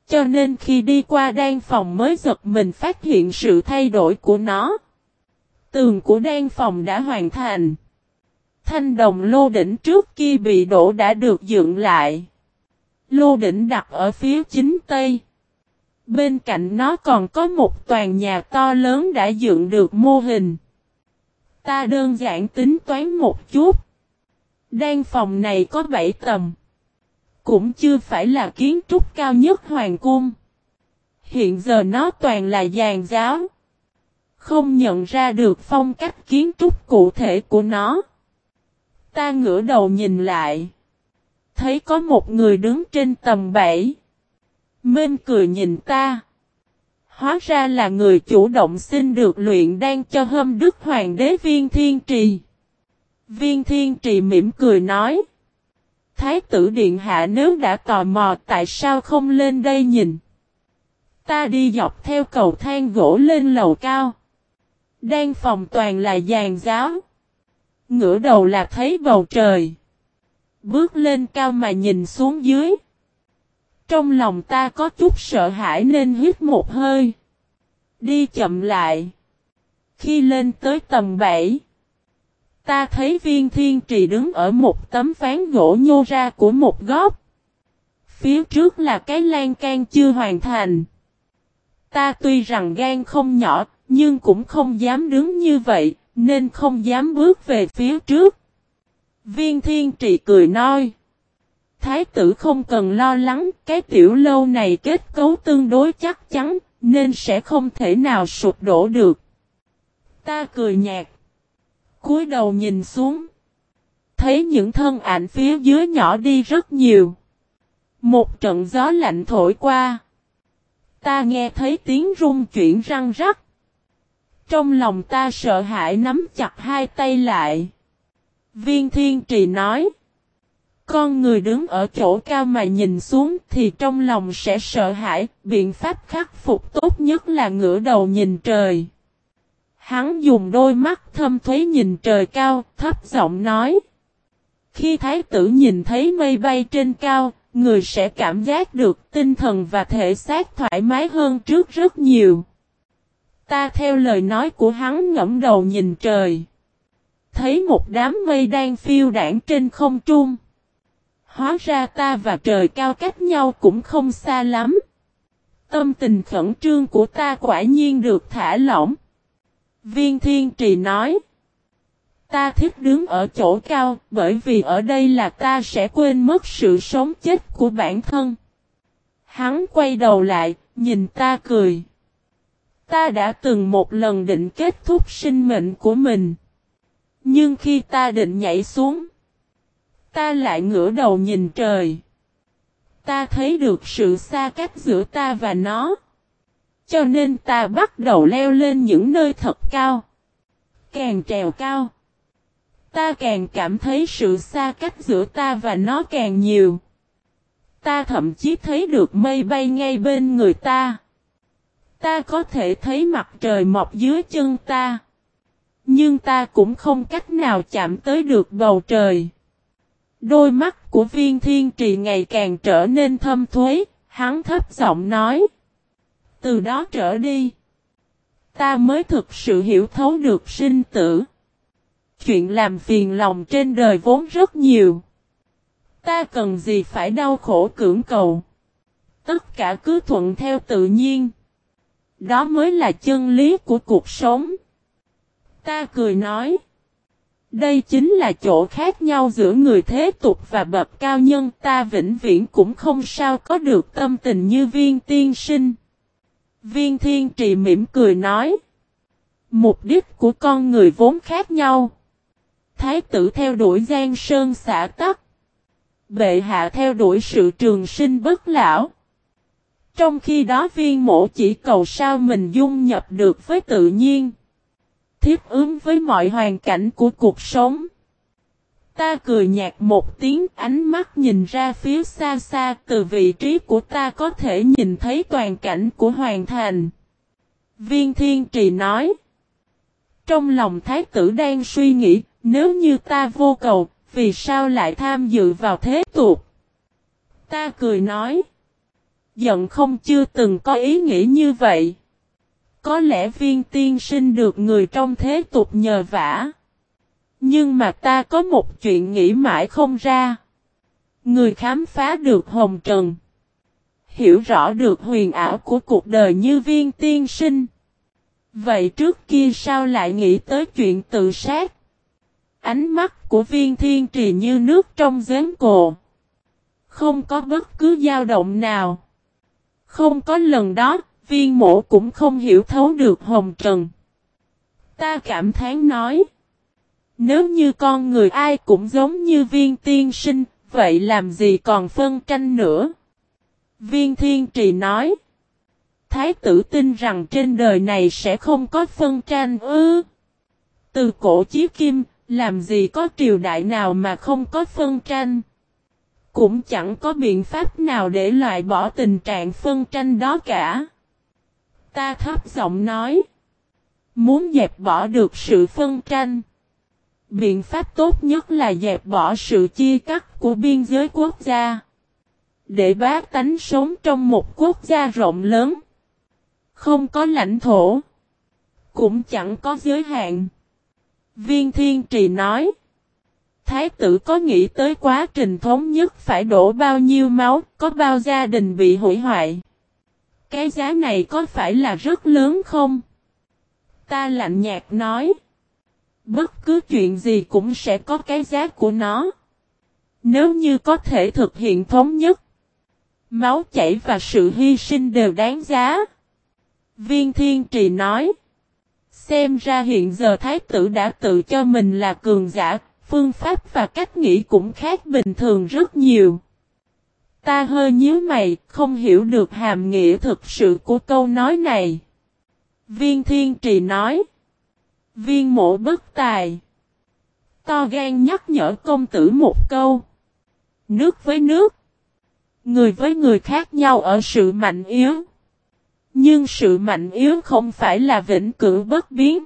Cho nên khi đi qua đan phòng mới giật mình phát hiện sự thay đổi của nó. Tường của đan phòng đã hoàn thành. Thanh đồng lô đỉnh trước kia bị đổ đã được dựng lại. Lô đỉnh đặt ở phía chính tây. Bên cạnh nó còn có một toàn nhà to lớn đã dựng được mô hình. Ta đơn giản tính toán một chút. Đan phòng này có 7 tầng. Cũng chưa phải là kiến trúc cao nhất hoàng cung. Hiện giờ nó toàn là giàn giáo. Không nhận ra được phong cách kiến trúc cụ thể của nó. Ta ngửa đầu nhìn lại. Thấy có một người đứng trên tầm 7. Mên cười nhìn ta. Hóa ra là người chủ động xin được luyện đang cho hâm đức hoàng đế viên thiên trì. Viên thiên trì mỉm cười nói. Thái tử điện hạ nếu đã tò mò tại sao không lên đây nhìn. Ta đi dọc theo cầu thang gỗ lên lầu cao. đang phòng toàn là giàn giáo. Ngửa đầu là thấy bầu trời. Bước lên cao mà nhìn xuống dưới. Trong lòng ta có chút sợ hãi nên hít một hơi. Đi chậm lại. Khi lên tới tầng 7. Ta thấy viên thiên trì đứng ở một tấm phán gỗ nhô ra của một góc. Phía trước là cái lan can chưa hoàn thành. Ta tuy rằng gan không nhỏ, nhưng cũng không dám đứng như vậy, nên không dám bước về phía trước. Viên thiên trì cười nói. Thái tử không cần lo lắng, cái tiểu lâu này kết cấu tương đối chắc chắn, nên sẽ không thể nào sụp đổ được. Ta cười nhạt cúi đầu nhìn xuống. Thấy những thân ảnh phía dưới nhỏ đi rất nhiều. Một trận gió lạnh thổi qua. Ta nghe thấy tiếng rung chuyển răng rắc. Trong lòng ta sợ hãi nắm chặt hai tay lại. Viên thiên trì nói. Con người đứng ở chỗ cao mà nhìn xuống thì trong lòng sẽ sợ hãi, biện pháp khắc phục tốt nhất là ngửa đầu nhìn trời. Hắn dùng đôi mắt thâm thuế nhìn trời cao, thấp giọng nói. Khi thái tử nhìn thấy mây bay trên cao, người sẽ cảm giác được tinh thần và thể xác thoải mái hơn trước rất nhiều. Ta theo lời nói của hắn ngẫm đầu nhìn trời. Thấy một đám mây đang phiêu đảng trên không trung. Hóa ra ta và trời cao cách nhau cũng không xa lắm. Tâm tình khẩn trương của ta quả nhiên được thả lỏng. Viên Thiên Trì nói. Ta thích đứng ở chỗ cao bởi vì ở đây là ta sẽ quên mất sự sống chết của bản thân. Hắn quay đầu lại, nhìn ta cười. Ta đã từng một lần định kết thúc sinh mệnh của mình. Nhưng khi ta định nhảy xuống, ta lại ngửa đầu nhìn trời. Ta thấy được sự xa cách giữa ta và nó. Cho nên ta bắt đầu leo lên những nơi thật cao. Càng trèo cao. Ta càng cảm thấy sự xa cách giữa ta và nó càng nhiều. Ta thậm chí thấy được mây bay ngay bên người ta. Ta có thể thấy mặt trời mọc dưới chân ta. Nhưng ta cũng không cách nào chạm tới được bầu trời. Đôi mắt của viên thiên trì ngày càng trở nên thâm thuế, hắn thấp giọng nói. Từ đó trở đi, ta mới thực sự hiểu thấu được sinh tử. Chuyện làm phiền lòng trên đời vốn rất nhiều. Ta cần gì phải đau khổ cưỡng cầu. Tất cả cứ thuận theo tự nhiên. Đó mới là chân lý của cuộc sống. Ta cười nói. Đây chính là chỗ khác nhau giữa người thế tục và bậc cao nhân ta vĩnh viễn cũng không sao có được tâm tình như viên tiên sinh. Viên thiên trì mỉm cười nói. Mục đích của con người vốn khác nhau. Thái tử theo đuổi gian sơn xả tắc. Bệ hạ theo đuổi sự trường sinh bất lão. Trong khi đó viên mổ chỉ cầu sao mình dung nhập được với tự nhiên. Thiết ứng với mọi hoàn cảnh của cuộc sống. Ta cười nhạt một tiếng ánh mắt nhìn ra phía xa xa từ vị trí của ta có thể nhìn thấy toàn cảnh của hoàn thành. Viên thiên trì nói. Trong lòng thái tử đang suy nghĩ, nếu như ta vô cầu, vì sao lại tham dự vào thế tục? Ta cười nói. Giận không chưa từng có ý nghĩ như vậy. Có lẽ viên tiên sinh được người trong thế tục nhờ vả. Nhưng mà ta có một chuyện nghĩ mãi không ra. Người khám phá được hồng trần. Hiểu rõ được huyền ảo của cuộc đời như viên tiên sinh. Vậy trước kia sao lại nghĩ tới chuyện tự sát? Ánh mắt của viên thiên trì như nước trong giếng cổ. Không có bất cứ dao động nào. Không có lần đó, viên mổ cũng không hiểu thấu được hồng trần. Ta cảm thán nói. Nếu như con người ai cũng giống như viên tiên sinh, vậy làm gì còn phân tranh nữa? Viên thiên trì nói. thái tử tin rằng trên đời này sẽ không có phân tranh ư. Từ cổ chí kim, làm gì có triều đại nào mà không có phân tranh. Cũng chẳng có biện pháp nào để loại bỏ tình trạng phân tranh đó cả. Ta thấp giọng nói. Muốn dẹp bỏ được sự phân tranh. Biện pháp tốt nhất là dẹp bỏ sự chia cắt của biên giới quốc gia. Để bác tánh sống trong một quốc gia rộng lớn. Không có lãnh thổ. Cũng chẳng có giới hạn. Viên Thiên Trì nói. Thái tử có nghĩ tới quá trình thống nhất phải đổ bao nhiêu máu, có bao gia đình bị hủy hoại. Cái giá này có phải là rất lớn không? Ta lạnh nhạt nói. Bất cứ chuyện gì cũng sẽ có cái giá của nó. Nếu như có thể thực hiện thống nhất, máu chảy và sự hy sinh đều đáng giá. Viên Thiên Trì nói. Xem ra hiện giờ Thái tử đã tự cho mình là cường giả, phương pháp và cách nghĩ cũng khác bình thường rất nhiều. Ta hơi nhíu mày, không hiểu được hàm nghĩa thực sự của câu nói này. Viên Thiên Trì nói. Viên mộ bất tài. To gan nhắc nhở công tử một câu. Nước với nước. Người với người khác nhau ở sự mạnh yếu. Nhưng sự mạnh yếu không phải là vĩnh cửu bất biến.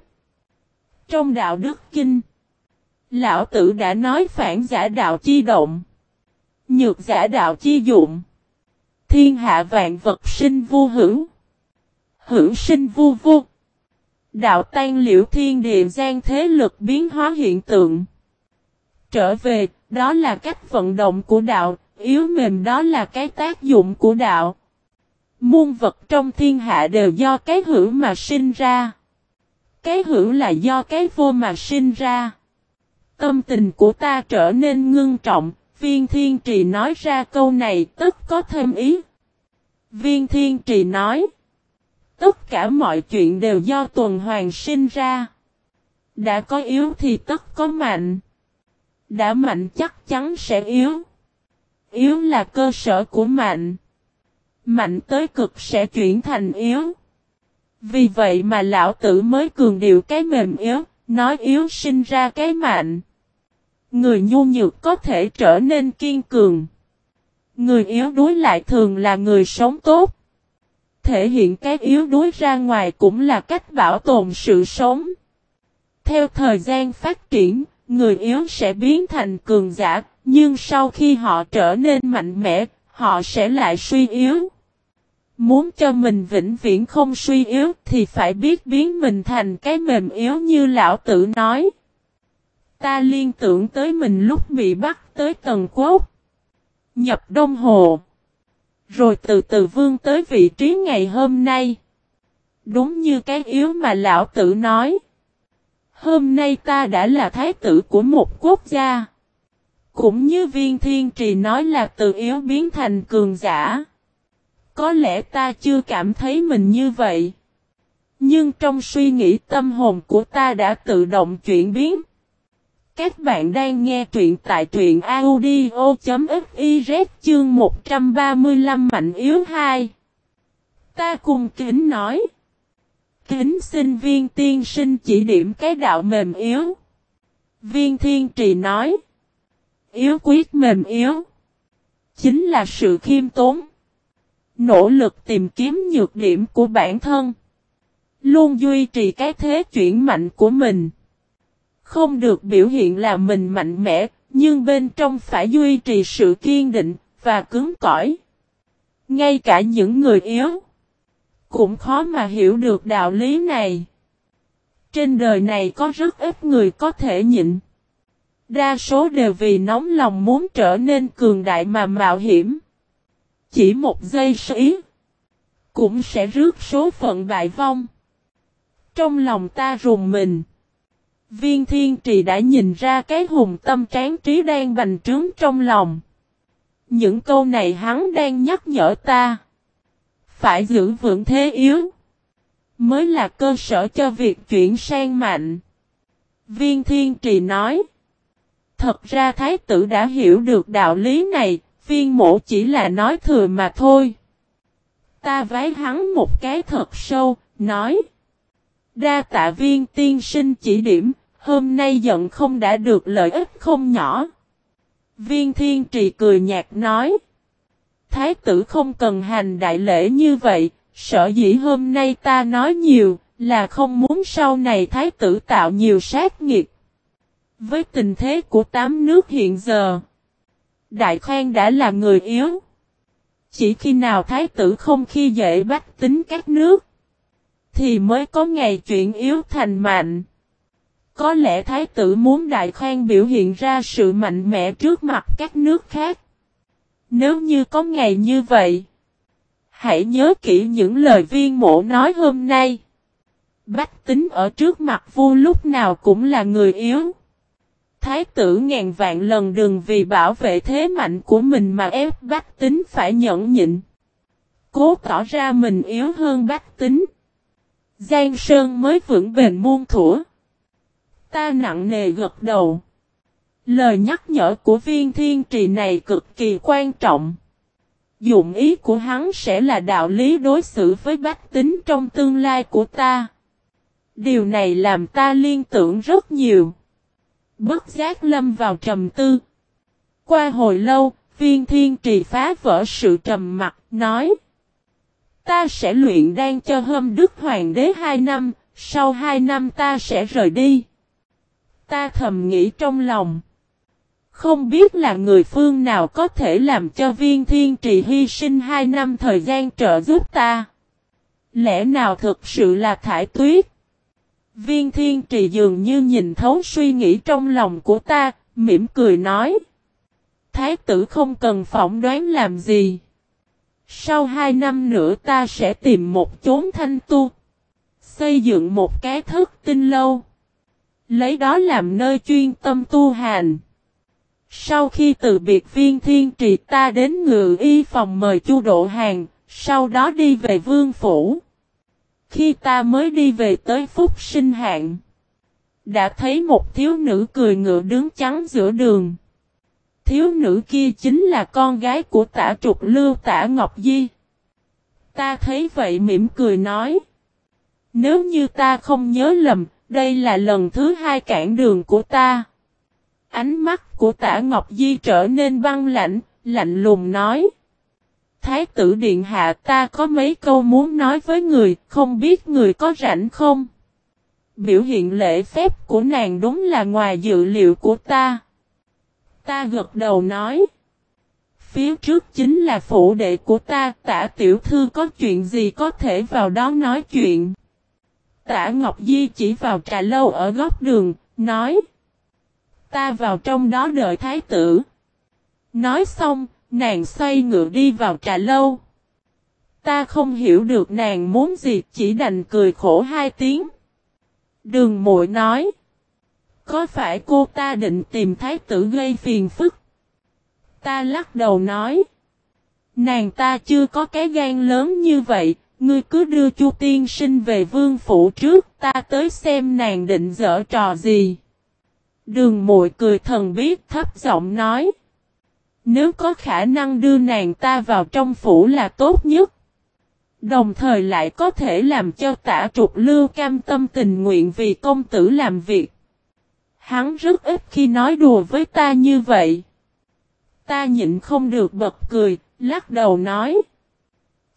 Trong đạo đức kinh, Lão tử đã nói phản giả đạo chi động. Nhược giả đạo chi dụng. Thiên hạ vạn vật sinh vô hữu. Hữu sinh vô vô. Đạo tan liễu thiên địa gian thế lực biến hóa hiện tượng. Trở về, đó là cách vận động của đạo, yếu mềm đó là cái tác dụng của đạo. Muôn vật trong thiên hạ đều do cái hữu mà sinh ra. Cái hữu là do cái vô mà sinh ra. Tâm tình của ta trở nên ngưng trọng, viên thiên trì nói ra câu này tất có thêm ý. Viên thiên trì nói. Tất cả mọi chuyện đều do tuần hoàn sinh ra. Đã có yếu thì tất có mạnh. Đã mạnh chắc chắn sẽ yếu. Yếu là cơ sở của mạnh. Mạnh tới cực sẽ chuyển thành yếu. Vì vậy mà lão tử mới cường điệu cái mềm yếu, nói yếu sinh ra cái mạnh. Người nhu nhược có thể trở nên kiên cường. Người yếu đuối lại thường là người sống tốt. Thể hiện cái yếu đuối ra ngoài cũng là cách bảo tồn sự sống. Theo thời gian phát triển, người yếu sẽ biến thành cường giả, nhưng sau khi họ trở nên mạnh mẽ, họ sẽ lại suy yếu. Muốn cho mình vĩnh viễn không suy yếu thì phải biết biến mình thành cái mềm yếu như lão tử nói. Ta liên tưởng tới mình lúc bị bắt tới tầng quốc. Nhập Đông Hồ. Rồi từ từ vương tới vị trí ngày hôm nay. Đúng như cái yếu mà lão tử nói. Hôm nay ta đã là thái tử của một quốc gia. Cũng như viên thiên trì nói là từ yếu biến thành cường giả. Có lẽ ta chưa cảm thấy mình như vậy. Nhưng trong suy nghĩ tâm hồn của ta đã tự động chuyển biến. Các bạn đang nghe truyện tại truyện audio.fiz chương 135 mạnh yếu 2. Ta cùng kính nói. Kính xin viên tiên sinh chỉ điểm cái đạo mềm yếu. Viên thiên trì nói. Yếu quyết mềm yếu. Chính là sự khiêm tốn. Nỗ lực tìm kiếm nhược điểm của bản thân. Luôn duy trì cái thế chuyển mạnh của mình. Không được biểu hiện là mình mạnh mẽ, nhưng bên trong phải duy trì sự kiên định và cứng cỏi. Ngay cả những người yếu cũng khó mà hiểu được đạo lý này. Trên đời này có rất ít người có thể nhịn. Đa số đều vì nóng lòng muốn trở nên cường đại mà mạo hiểm. Chỉ một giây sĩ cũng sẽ rước số phận bại vong. Trong lòng ta rùng mình. Viên thiên trì đã nhìn ra cái hùng tâm tráng trí đang bành trướng trong lòng. Những câu này hắn đang nhắc nhở ta. Phải giữ vững thế yếu. Mới là cơ sở cho việc chuyển sang mạnh. Viên thiên trì nói. Thật ra thái tử đã hiểu được đạo lý này, viên mổ chỉ là nói thừa mà thôi. Ta vái hắn một cái thật sâu, nói. Đa tạ viên tiên sinh chỉ điểm, hôm nay giận không đã được lợi ích không nhỏ. Viên thiên trì cười nhạt nói. Thái tử không cần hành đại lễ như vậy, sợ dĩ hôm nay ta nói nhiều, là không muốn sau này thái tử tạo nhiều sát nghiệt. Với tình thế của tám nước hiện giờ, Đại Khoan đã là người yếu. Chỉ khi nào thái tử không khi dễ bắt tính các nước, thì mới có ngày chuyện yếu thành mạnh. Có lẽ thái tử muốn Đại Khang biểu hiện ra sự mạnh mẽ trước mặt các nước khác. Nếu như có ngày như vậy, hãy nhớ kỹ những lời viên mộ nói hôm nay. Bách tính ở trước mặt vua lúc nào cũng là người yếu. Thái tử ngàn vạn lần đừng vì bảo vệ thế mạnh của mình mà ép bách tính phải nhẫn nhịn. Cố tỏ ra mình yếu hơn bách tính. Giang Sơn mới vững bền muôn thủa. Ta nặng nề gật đầu. Lời nhắc nhở của viên thiên trì này cực kỳ quan trọng. Dụng ý của hắn sẽ là đạo lý đối xử với bách tính trong tương lai của ta. Điều này làm ta liên tưởng rất nhiều. Bất giác lâm vào trầm tư. Qua hồi lâu, viên thiên trì phá vỡ sự trầm mặt, nói. Ta sẽ luyện đan cho hâm đức hoàng đế hai năm, sau hai năm ta sẽ rời đi. Ta thầm nghĩ trong lòng. Không biết là người phương nào có thể làm cho viên thiên trì hy sinh hai năm thời gian trợ giúp ta. Lẽ nào thực sự là thải tuyết? Viên thiên trì dường như nhìn thấu suy nghĩ trong lòng của ta, mỉm cười nói. Thái tử không cần phỏng đoán làm gì. Sau hai năm nữa ta sẽ tìm một chốn thanh tu. Xây dựng một cái thức tinh lâu. Lấy đó làm nơi chuyên tâm tu hành. Sau khi từ biệt viên thiên trì ta đến ngự y phòng mời chu độ hàng, sau đó đi về vương phủ. Khi ta mới đi về tới phúc sinh hạn, đã thấy một thiếu nữ cười ngựa đứng trắng giữa đường. Thiếu nữ kia chính là con gái của tả trục lưu tả Ngọc Di. Ta thấy vậy mỉm cười nói. Nếu như ta không nhớ lầm, đây là lần thứ hai cản đường của ta. Ánh mắt của tả Ngọc Di trở nên băng lạnh, lạnh lùng nói. Thái tử Điện Hạ ta có mấy câu muốn nói với người, không biết người có rảnh không? Biểu hiện lễ phép của nàng đúng là ngoài dự liệu của ta. Ta gật đầu nói. Phía trước chính là phủ đệ của ta, tả tiểu thư có chuyện gì có thể vào đó nói chuyện. Tả Ngọc Di chỉ vào trà lâu ở góc đường, nói. Ta vào trong đó đợi thái tử. Nói xong, nàng xoay ngựa đi vào trà lâu. Ta không hiểu được nàng muốn gì chỉ đành cười khổ hai tiếng. Đường muội nói. Có phải cô ta định tìm thái tử gây phiền phức? Ta lắc đầu nói. Nàng ta chưa có cái gan lớn như vậy, ngươi cứ đưa chu tiên sinh về vương phủ trước, ta tới xem nàng định dở trò gì. Đường muội cười thần biết thấp giọng nói. Nếu có khả năng đưa nàng ta vào trong phủ là tốt nhất. Đồng thời lại có thể làm cho tả trục lưu cam tâm tình nguyện vì công tử làm việc. Hắn rất ít khi nói đùa với ta như vậy. Ta nhịn không được bật cười, lắc đầu nói.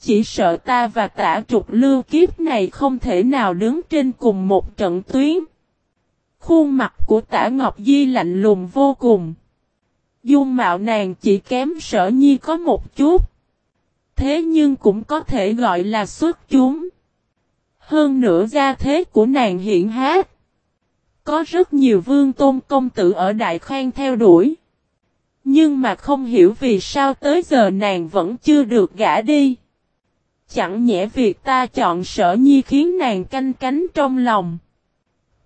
Chỉ sợ ta và tả trục lưu kiếp này không thể nào đứng trên cùng một trận tuyến. Khuôn mặt của tả Ngọc Di lạnh lùng vô cùng. Dung mạo nàng chỉ kém sở nhi có một chút. Thế nhưng cũng có thể gọi là xuất chúng. Hơn nữa gia thế của nàng hiện hát. Có rất nhiều vương tôn công tử ở Đại Khoan theo đuổi. Nhưng mà không hiểu vì sao tới giờ nàng vẫn chưa được gả đi. Chẳng nhẽ việc ta chọn sở nhi khiến nàng canh cánh trong lòng.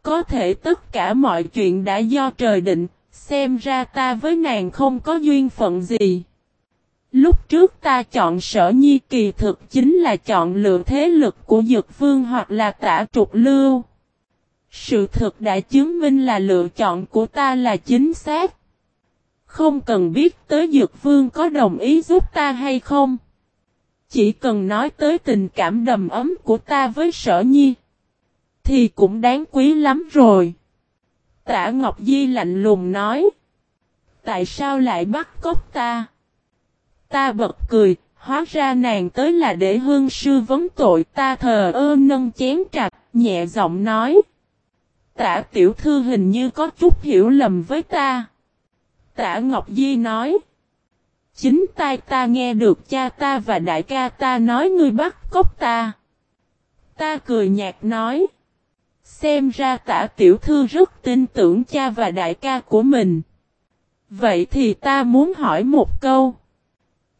Có thể tất cả mọi chuyện đã do trời định, xem ra ta với nàng không có duyên phận gì. Lúc trước ta chọn sở nhi kỳ thực chính là chọn lựa thế lực của dược vương hoặc là tả trục lưu. Sự thực đã chứng minh là lựa chọn của ta là chính xác. Không cần biết tới dược vương có đồng ý giúp ta hay không. Chỉ cần nói tới tình cảm đầm ấm của ta với sở nhi. Thì cũng đáng quý lắm rồi. Tả Ngọc Di lạnh lùng nói. Tại sao lại bắt cóc ta? Ta bật cười, hóa ra nàng tới là để hương sư vấn tội ta thờ ơ nâng chén trạc, nhẹ giọng nói. Tả tiểu thư hình như có chút hiểu lầm với ta. Tả Ngọc Di nói. Chính tai ta nghe được cha ta và đại ca ta nói ngươi bắt cóc ta. Ta cười nhạt nói. Xem ra tả tiểu thư rất tin tưởng cha và đại ca của mình. Vậy thì ta muốn hỏi một câu.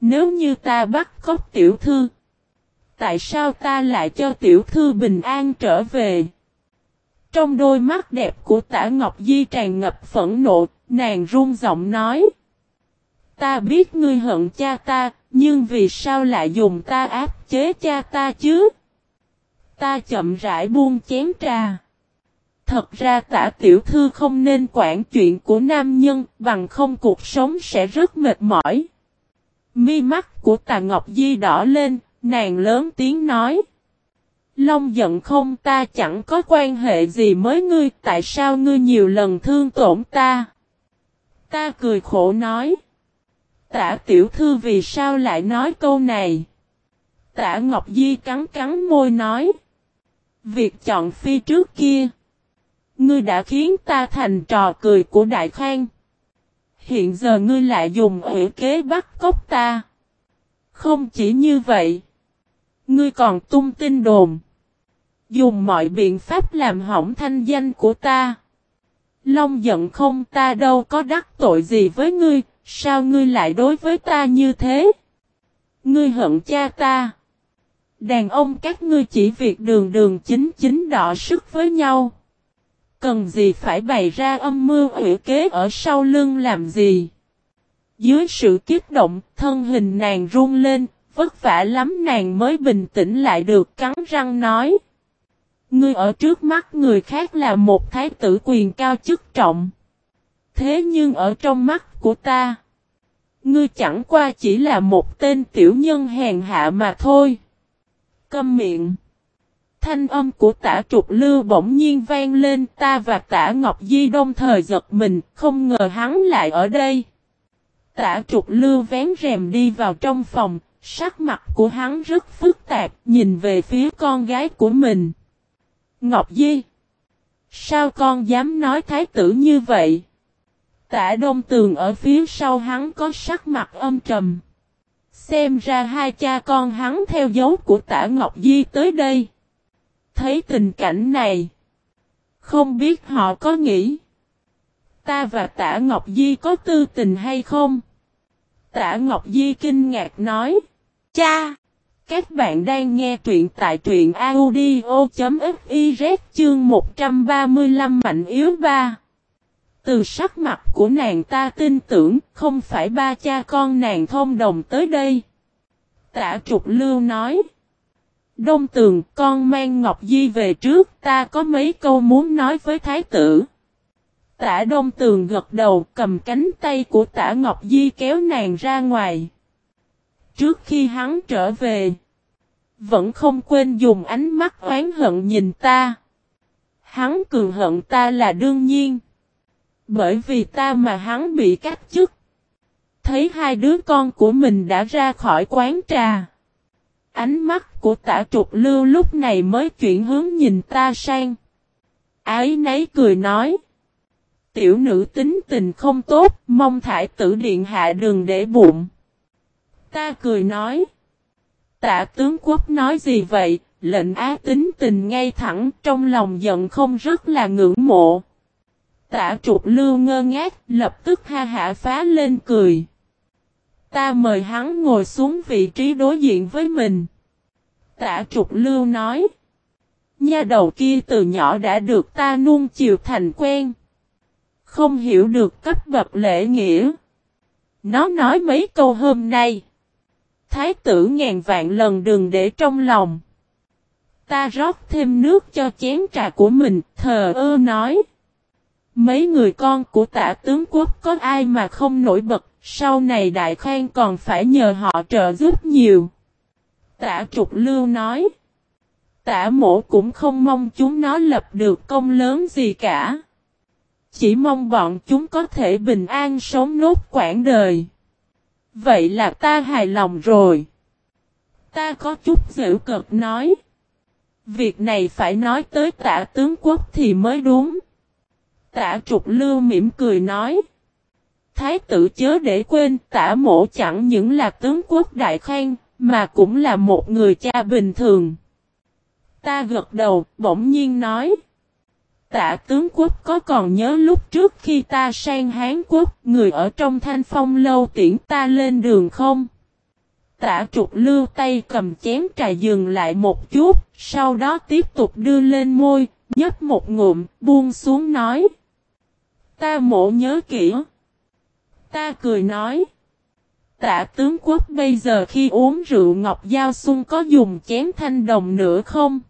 Nếu như ta bắt cóc tiểu thư. Tại sao ta lại cho tiểu thư bình an trở về? Trong đôi mắt đẹp của tả Ngọc Di tràn ngập phẫn nộ, nàng run giọng nói. Ta biết ngươi hận cha ta, nhưng vì sao lại dùng ta áp chế cha ta chứ? Ta chậm rãi buông chén trà. Thật ra tả tiểu thư không nên quản chuyện của nam nhân, bằng không cuộc sống sẽ rất mệt mỏi. Mi mắt của tà Ngọc Di đỏ lên, nàng lớn tiếng nói. Long giận không ta chẳng có quan hệ gì với ngươi, tại sao ngươi nhiều lần thương tổn ta? Ta cười khổ nói. Tả tiểu thư vì sao lại nói câu này? Tả Ngọc Di cắn cắn môi nói. Việc chọn phi trước kia. Ngươi đã khiến ta thành trò cười của Đại Khang. Hiện giờ ngươi lại dùng ủy kế bắt cóc ta. Không chỉ như vậy. Ngươi còn tung tin đồn. Dùng mọi biện pháp làm hỏng thanh danh của ta. Long giận không ta đâu có đắc tội gì với ngươi, sao ngươi lại đối với ta như thế? Ngươi hận cha ta. Đàn ông các ngươi chỉ việc đường đường chính chính đọ sức với nhau. Cần gì phải bày ra âm mưu ủy kế ở sau lưng làm gì? Dưới sự kích động, thân hình nàng run lên, vất vả lắm nàng mới bình tĩnh lại được cắn răng nói. Ngươi ở trước mắt người khác là một thái tử quyền cao chức trọng. Thế nhưng ở trong mắt của ta, ngươi chẳng qua chỉ là một tên tiểu nhân hèn hạ mà thôi. Câm miệng. Thanh âm của tả trục lưu bỗng nhiên vang lên ta và tả Ngọc Di đông thời giật mình, không ngờ hắn lại ở đây. Tả trục lưu vén rèm đi vào trong phòng, sắc mặt của hắn rất phức tạp, nhìn về phía con gái của mình. Ngọc Di! Sao con dám nói thái tử như vậy? Tả đông tường ở phía sau hắn có sắc mặt âm trầm. Xem ra hai cha con hắn theo dấu của tả Ngọc Di tới đây. Thấy tình cảnh này. Không biết họ có nghĩ. Ta và tả Ngọc Di có tư tình hay không? Tả Ngọc Di kinh ngạc nói. Cha! Các bạn đang nghe truyện tại truyện audio.fiz chương 135 mạnh yếu ba. Từ sắc mặt của nàng ta tin tưởng, không phải ba cha con nàng thông đồng tới đây. Tả trục lưu nói. Đông tường, con mang Ngọc Di về trước, ta có mấy câu muốn nói với thái tử. Tả đông tường gật đầu, cầm cánh tay của tả Ngọc Di kéo nàng ra ngoài. Trước khi hắn trở về. Vẫn không quên dùng ánh mắt oán hận nhìn ta. Hắn cường hận ta là đương nhiên. Bởi vì ta mà hắn bị cắt chức. Thấy hai đứa con của mình đã ra khỏi quán trà. Ánh mắt của tả trục lưu lúc này mới chuyển hướng nhìn ta sang. Ái nấy cười nói. Tiểu nữ tính tình không tốt, mong thải tử điện hạ đừng để bụng. Ta cười nói. Tạ tướng quốc nói gì vậy, lệnh á tính tình ngay thẳng trong lòng giận không rất là ngưỡng mộ. Tả trục lưu ngơ ngác, lập tức ha hạ phá lên cười. Ta mời hắn ngồi xuống vị trí đối diện với mình. Tả trục lưu nói. Nha đầu kia từ nhỏ đã được ta nuông chiều thành quen. Không hiểu được cấp bậc lễ nghĩa. Nó nói mấy câu hôm nay. Thái tử ngàn vạn lần đừng để trong lòng. Ta rót thêm nước cho chén trà của mình, thờ ơ nói. Mấy người con của tả tướng quốc có ai mà không nổi bật, sau này đại khang còn phải nhờ họ trợ giúp nhiều. Tả trục lưu nói. Tả mổ cũng không mong chúng nó lập được công lớn gì cả. Chỉ mong bọn chúng có thể bình an sống nốt quãng đời. Vậy là ta hài lòng rồi. Ta có chút dữ cực nói. Việc này phải nói tới tả tướng quốc thì mới đúng. Tả trục lưu mỉm cười nói. Thái tử chớ để quên tả mộ chẳng những là tướng quốc đại khang, mà cũng là một người cha bình thường. Ta gật đầu, bỗng nhiên nói. Tạ tướng quốc có còn nhớ lúc trước khi ta sang Hán quốc, người ở trong thanh phong lâu tiễn ta lên đường không? Tạ trục lưu tay cầm chén trà dừng lại một chút, sau đó tiếp tục đưa lên môi, nhấp một ngụm, buông xuống nói. Ta mộ nhớ kỹ. Ta cười nói. Tạ tướng quốc bây giờ khi uống rượu ngọc giao xuân có dùng chén thanh đồng nữa không?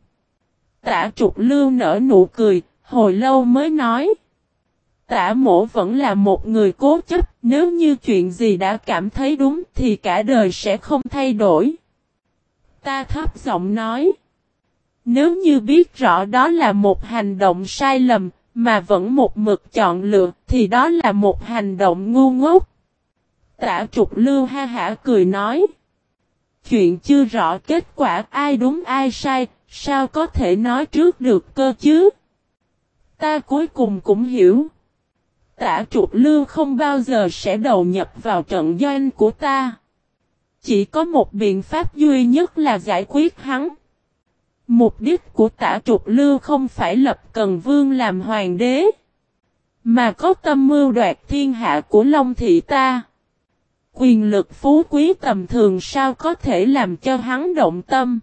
Tạ trục lưu nở nụ cười, hồi lâu mới nói. Tạ mổ vẫn là một người cố chấp, nếu như chuyện gì đã cảm thấy đúng thì cả đời sẽ không thay đổi. Ta thấp giọng nói. Nếu như biết rõ đó là một hành động sai lầm, mà vẫn một mực chọn lựa, thì đó là một hành động ngu ngốc. Tả trục lưu ha hả cười nói. Chuyện chưa rõ kết quả ai đúng ai sai, sao có thể nói trước được cơ chứ? Ta cuối cùng cũng hiểu. Tả trục lưu không bao giờ sẽ đầu nhập vào trận doanh của ta. Chỉ có một biện pháp duy nhất là giải quyết hắn. Mục đích của tả trục lưu không phải lập cần vương làm hoàng đế. Mà có tâm mưu đoạt thiên hạ của Long thị ta. Quyền lực phú quý tầm thường sao có thể làm cho hắn động tâm.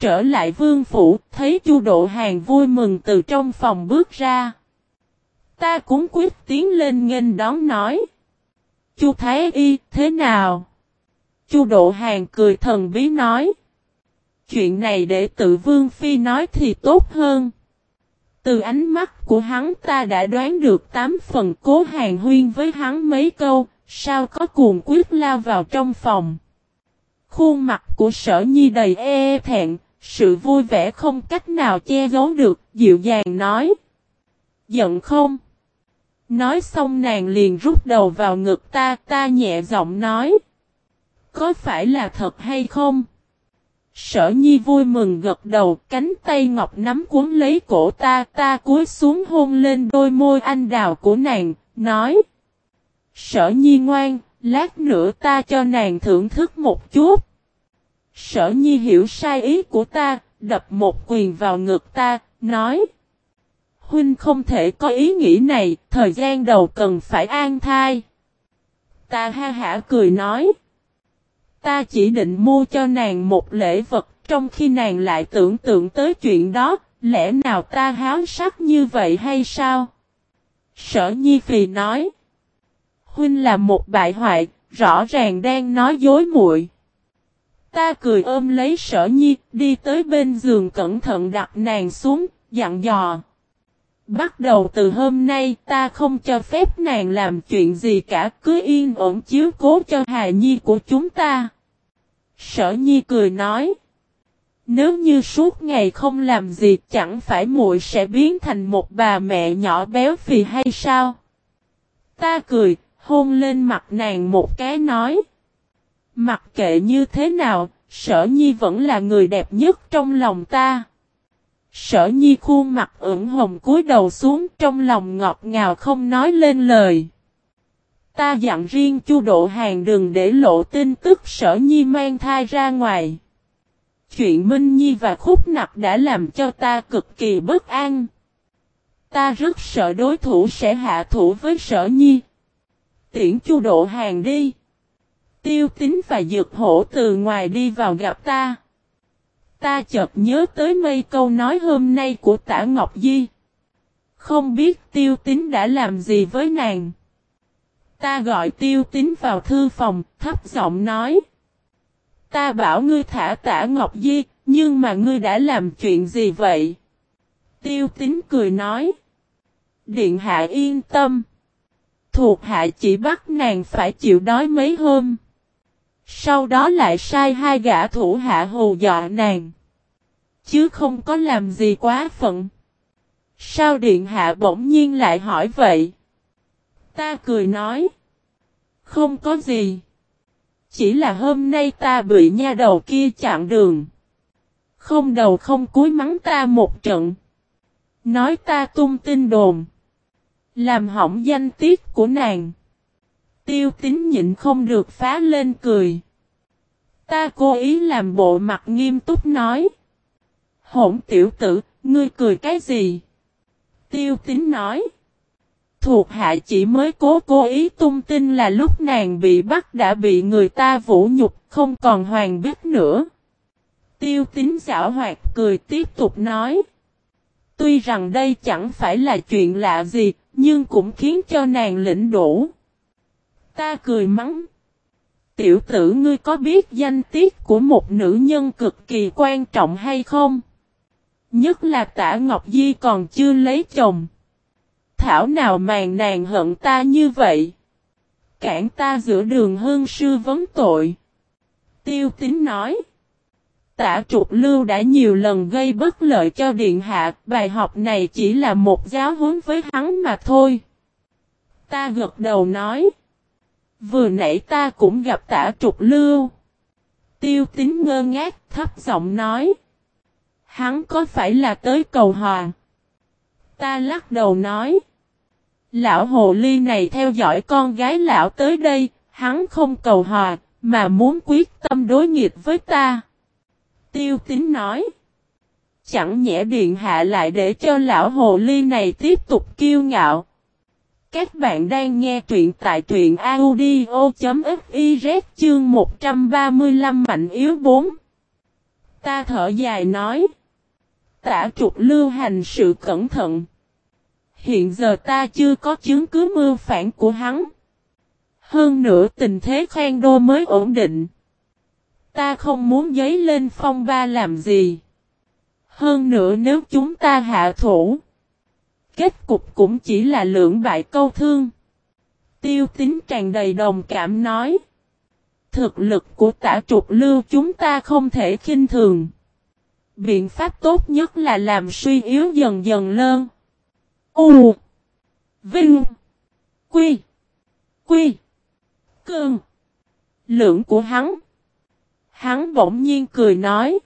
Trở lại vương phủ, thấy chu độ hàng vui mừng từ trong phòng bước ra. Ta cũng quyết tiến lên nghênh đón nói. Chu Thái Y, thế nào? Chu Độ Hàng cười thần bí nói. Chuyện này để tự Vương Phi nói thì tốt hơn. Từ ánh mắt của hắn ta đã đoán được tám phần cố hàng huyên với hắn mấy câu, sao có cuồng quyết lao vào trong phòng. Khuôn mặt của sở nhi đầy e, e thẹn, sự vui vẻ không cách nào che giấu được, dịu dàng nói. Giận không? Nói xong nàng liền rút đầu vào ngực ta, ta nhẹ giọng nói. Có phải là thật hay không? Sở nhi vui mừng gật đầu, cánh tay ngọc nắm cuốn lấy cổ ta, ta cúi xuống hôn lên đôi môi anh đào của nàng, nói. Sở nhi ngoan, lát nữa ta cho nàng thưởng thức một chút. Sở nhi hiểu sai ý của ta, đập một quyền vào ngực ta, nói. Huynh không thể có ý nghĩ này, thời gian đầu cần phải an thai. Ta ha hả cười nói. Ta chỉ định mua cho nàng một lễ vật, trong khi nàng lại tưởng tượng tới chuyện đó, lẽ nào ta háo sắc như vậy hay sao? Sở Nhi Phì nói. Huynh là một bại hoại, rõ ràng đang nói dối muội. Ta cười ôm lấy sở nhi, đi tới bên giường cẩn thận đặt nàng xuống, dặn dò. Bắt đầu từ hôm nay ta không cho phép nàng làm chuyện gì cả cứ yên ổn chiếu cố cho hài nhi của chúng ta. Sở nhi cười nói. Nếu như suốt ngày không làm gì chẳng phải muội sẽ biến thành một bà mẹ nhỏ béo phì hay sao? Ta cười, hôn lên mặt nàng một cái nói. Mặc kệ như thế nào, sở nhi vẫn là người đẹp nhất trong lòng ta. Sở nhi khuôn mặt ửng hồng cúi đầu xuống trong lòng ngọt ngào không nói lên lời. Ta dặn riêng chu độ hàng đừng để lộ tin tức sở nhi mang thai ra ngoài. Chuyện Minh Nhi và Khúc Nặc đã làm cho ta cực kỳ bất an. Ta rất sợ đối thủ sẽ hạ thủ với sở nhi. Tiễn chu độ hàng đi. Tiêu tính và dược hổ từ ngoài đi vào gặp ta. Ta chợt nhớ tới mây câu nói hôm nay của tả Ngọc Di. Không biết tiêu tính đã làm gì với nàng. Ta gọi tiêu tính vào thư phòng, thấp giọng nói. Ta bảo ngươi thả tả Ngọc Di, nhưng mà ngươi đã làm chuyện gì vậy? Tiêu tính cười nói. Điện hạ yên tâm. Thuộc hạ chỉ bắt nàng phải chịu đói mấy hôm. Sau đó lại sai hai gã thủ hạ hù dọa nàng. Chứ không có làm gì quá phận. Sao điện hạ bỗng nhiên lại hỏi vậy? Ta cười nói. Không có gì. Chỉ là hôm nay ta bị nha đầu kia chặn đường. Không đầu không cuối mắng ta một trận. Nói ta tung tin đồn. Làm hỏng danh tiết của nàng. Tiêu tính nhịn không được phá lên cười. Ta cố ý làm bộ mặt nghiêm túc nói. Hổn tiểu tử, ngươi cười cái gì? Tiêu tính nói. Thuộc hạ chỉ mới cố cố ý tung tin là lúc nàng bị bắt đã bị người ta vũ nhục, không còn hoàng biết nữa. Tiêu tính giả hoạt cười tiếp tục nói. Tuy rằng đây chẳng phải là chuyện lạ gì, nhưng cũng khiến cho nàng lĩnh đủ. Ta cười mắng. Tiểu tử ngươi có biết danh tiết của một nữ nhân cực kỳ quan trọng hay không? Nhất là tả Ngọc Di còn chưa lấy chồng. Thảo nào màng nàng hận ta như vậy? Cản ta giữa đường hương sư vấn tội. Tiêu tính nói. Tả trục lưu đã nhiều lần gây bất lợi cho điện hạ, bài học này chỉ là một giáo huấn với hắn mà thôi. Ta gật đầu nói. Vừa nãy ta cũng gặp tả trục lưu. Tiêu tính ngơ ngác thấp giọng nói. Hắn có phải là tới cầu hòa? Ta lắc đầu nói. Lão hồ ly này theo dõi con gái lão tới đây, hắn không cầu hòa, mà muốn quyết tâm đối nghịch với ta. Tiêu tính nói. Chẳng nhẽ điện hạ lại để cho lão hồ ly này tiếp tục kiêu ngạo. Các bạn đang nghe truyện tại truyện audio.fiz chương 135 mạnh yếu 4. Ta thở dài nói. Tả trục lưu hành sự cẩn thận. Hiện giờ ta chưa có chứng cứ mưu phản của hắn. Hơn nữa tình thế khoan đô mới ổn định. Ta không muốn giấy lên phong ba làm gì. Hơn nữa nếu chúng ta hạ thủ. Kết cục cũng chỉ là lưỡng bại câu thương. Tiêu tính tràn đầy đồng cảm nói. Thực lực của tả trục lưu chúng ta không thể khinh thường. Biện pháp tốt nhất là làm suy yếu dần dần lơn. U. Vinh. Quy. Quy. Cương. Lượng của hắn. Hắn bỗng nhiên cười nói.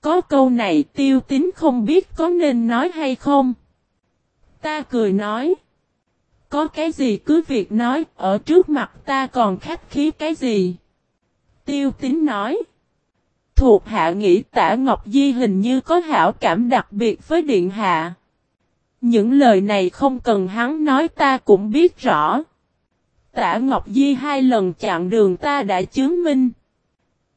Có câu này tiêu tính không biết có nên nói hay không. Ta cười nói. Có cái gì cứ việc nói, ở trước mặt ta còn khách khí cái gì. Tiêu tính nói. Thuộc hạ nghĩ tả Ngọc Di hình như có hảo cảm đặc biệt với Điện Hạ. Những lời này không cần hắn nói ta cũng biết rõ. Tả Ngọc Di hai lần chặn đường ta đã chứng minh.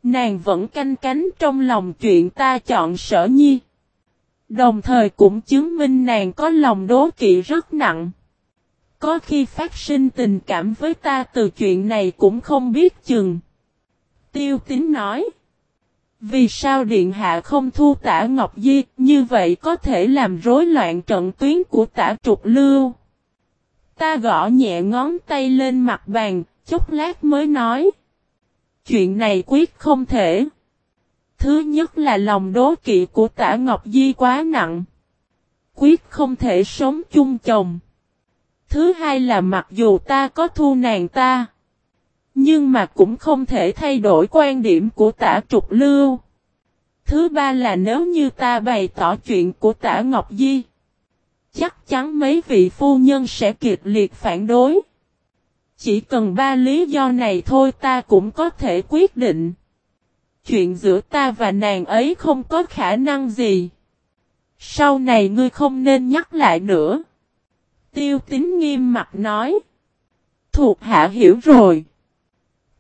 Nàng vẫn canh cánh trong lòng chuyện ta chọn sở nhi. Đồng thời cũng chứng minh nàng có lòng đố kỵ rất nặng. Có khi phát sinh tình cảm với ta từ chuyện này cũng không biết chừng. Tiêu tính nói. Vì sao Điện Hạ không thu tả Ngọc Di, như vậy có thể làm rối loạn trận tuyến của tả trục lưu. Ta gõ nhẹ ngón tay lên mặt bàn, chốc lát mới nói. Chuyện này quyết không thể. Thứ nhất là lòng đố kỵ của tả Ngọc Di quá nặng. Quyết không thể sống chung chồng. Thứ hai là mặc dù ta có thu nàng ta. Nhưng mà cũng không thể thay đổi quan điểm của tả trục lưu. Thứ ba là nếu như ta bày tỏ chuyện của tả Ngọc Di. Chắc chắn mấy vị phu nhân sẽ kiệt liệt phản đối. Chỉ cần ba lý do này thôi ta cũng có thể quyết định. Chuyện giữa ta và nàng ấy không có khả năng gì. Sau này ngươi không nên nhắc lại nữa. Tiêu tín nghiêm mặt nói. Thuộc hạ hiểu rồi.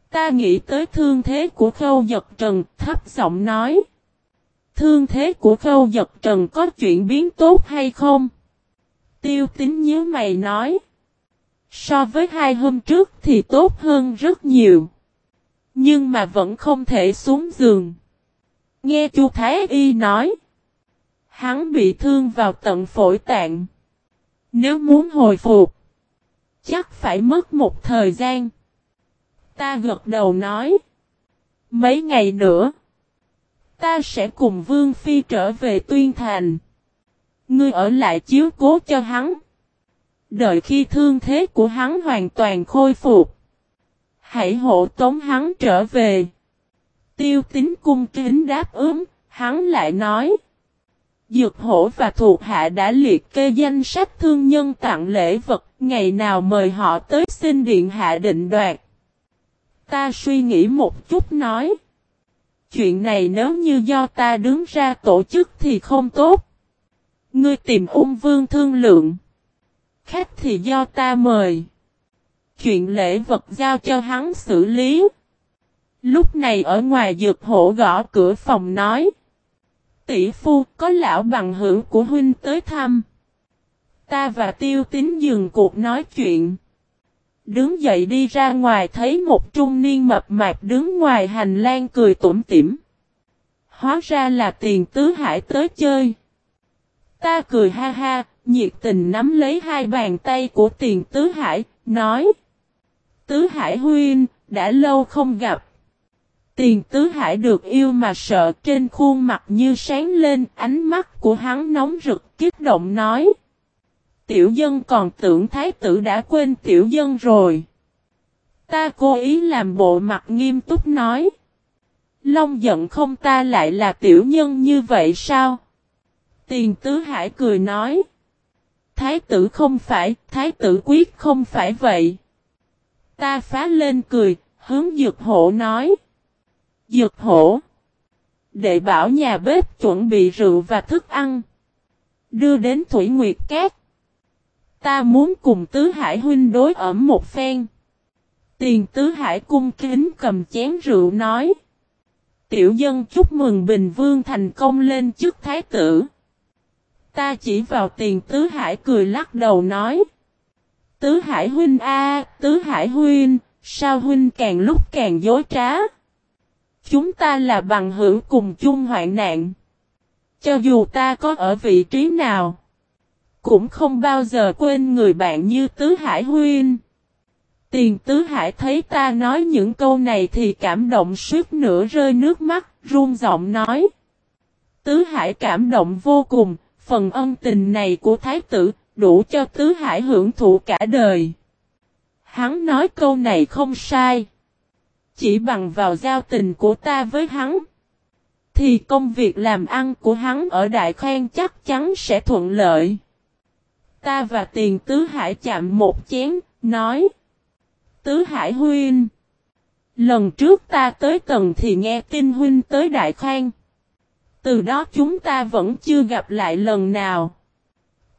Ta nghĩ tới thương thế của khâu giật trần, thấp giọng nói. Thương thế của khâu giật trần có chuyện biến tốt hay không? Tiêu tín nhớ mày nói. So với hai hôm trước thì tốt hơn rất nhiều. Nhưng mà vẫn không thể xuống giường. Nghe chu Thái Y nói. Hắn bị thương vào tận phổi tạng. Nếu muốn hồi phục. Chắc phải mất một thời gian. Ta gật đầu nói. Mấy ngày nữa, ta sẽ cùng Vương Phi trở về Tuyên Thành. Ngươi ở lại chiếu cố cho hắn. Đợi khi thương thế của hắn hoàn toàn khôi phục. Hãy hộ tống hắn trở về. Tiêu tính cung kính đáp ứng, hắn lại nói. Dược hổ và thuộc hạ đã liệt kê danh sách thương nhân tặng lễ vật, ngày nào mời họ tới xin điện hạ định đoạt. Ta suy nghĩ một chút nói. Chuyện này nếu như do ta đứng ra tổ chức thì không tốt. Ngươi tìm ung vương thương lượng. Khách thì do ta mời. Chuyện lễ vật giao cho hắn xử lý. Lúc này ở ngoài dược hổ gõ cửa phòng nói. Tỷ phu có lão bằng hữu của huynh tới thăm. Ta và tiêu tính dừng cuộc nói chuyện. Đứng dậy đi ra ngoài thấy một trung niên mập mạp đứng ngoài hành lang cười tủm tỉm. Hóa ra là tiền tứ hải tới chơi. Ta cười ha ha, nhiệt tình nắm lấy hai bàn tay của tiền tứ hải, nói. Tứ hải huynh, đã lâu không gặp. Tiền tứ hải được yêu mà sợ trên khuôn mặt như sáng lên, ánh mắt của hắn nóng rực kích động nói. Tiểu dân còn tưởng thái tử đã quên tiểu dân rồi. Ta cố ý làm bộ mặt nghiêm túc nói. Long giận không ta lại là tiểu nhân như vậy sao? Tiền tứ hải cười nói. Thái tử không phải, thái tử quyết không phải vậy. Ta phá lên cười, hướng dược hổ nói. Dược hổ. Đệ bảo nhà bếp chuẩn bị rượu và thức ăn. Đưa đến Thủy Nguyệt Cát. Ta muốn cùng Tứ Hải huynh đối ẩm một phen. Tiền Tứ Hải cung kính cầm chén rượu nói. Tiểu dân chúc mừng Bình Vương thành công lên chức Thái tử. Ta chỉ vào tiền Tứ Hải cười lắc đầu nói. Tứ Hải huynh a, Tứ Hải huynh, sao huynh càng lúc càng dối trá? Chúng ta là bằng hữu cùng chung hoạn nạn. Cho dù ta có ở vị trí nào, cũng không bao giờ quên người bạn như Tứ Hải huynh. Tiền Tứ Hải thấy ta nói những câu này thì cảm động suýt nửa rơi nước mắt, run giọng nói. Tứ Hải cảm động vô cùng, phần ân tình này của Thái tử, đủ cho Tứ Hải hưởng thụ cả đời. Hắn nói câu này không sai. Chỉ bằng vào giao tình của ta với hắn. Thì công việc làm ăn của hắn ở Đại Khang chắc chắn sẽ thuận lợi. Ta và tiền Tứ Hải chạm một chén, nói. Tứ Hải huynh. Lần trước ta tới tầng thì nghe tin huynh tới Đại Khang. Từ đó chúng ta vẫn chưa gặp lại lần nào.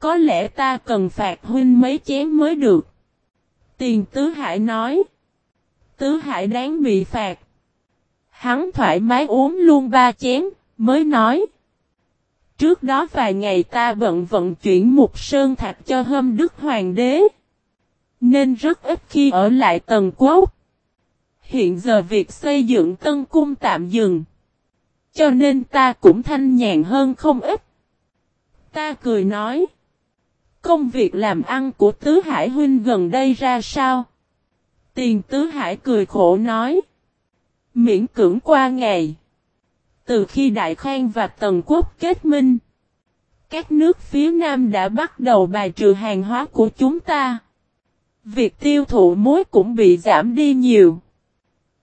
Có lẽ ta cần phạt huynh mấy chén mới được. Tiền Tứ Hải nói. Tứ Hải đáng bị phạt. Hắn thoải mái uống luôn ba chén, mới nói. Trước đó vài ngày ta bận vận chuyển một sơn thạch cho hâm đức hoàng đế. Nên rất ít khi ở lại tầng quốc. Hiện giờ việc xây dựng tân cung tạm dừng. Cho nên ta cũng thanh nhàn hơn không ít. Ta cười nói. Công việc làm ăn của Tứ Hải Huynh gần đây ra sao? Tiền Tứ Hải cười khổ nói. Miễn cưỡng qua ngày. Từ khi Đại Khang và Tần Quốc kết minh. Các nước phía Nam đã bắt đầu bài trừ hàng hóa của chúng ta. Việc tiêu thụ muối cũng bị giảm đi nhiều.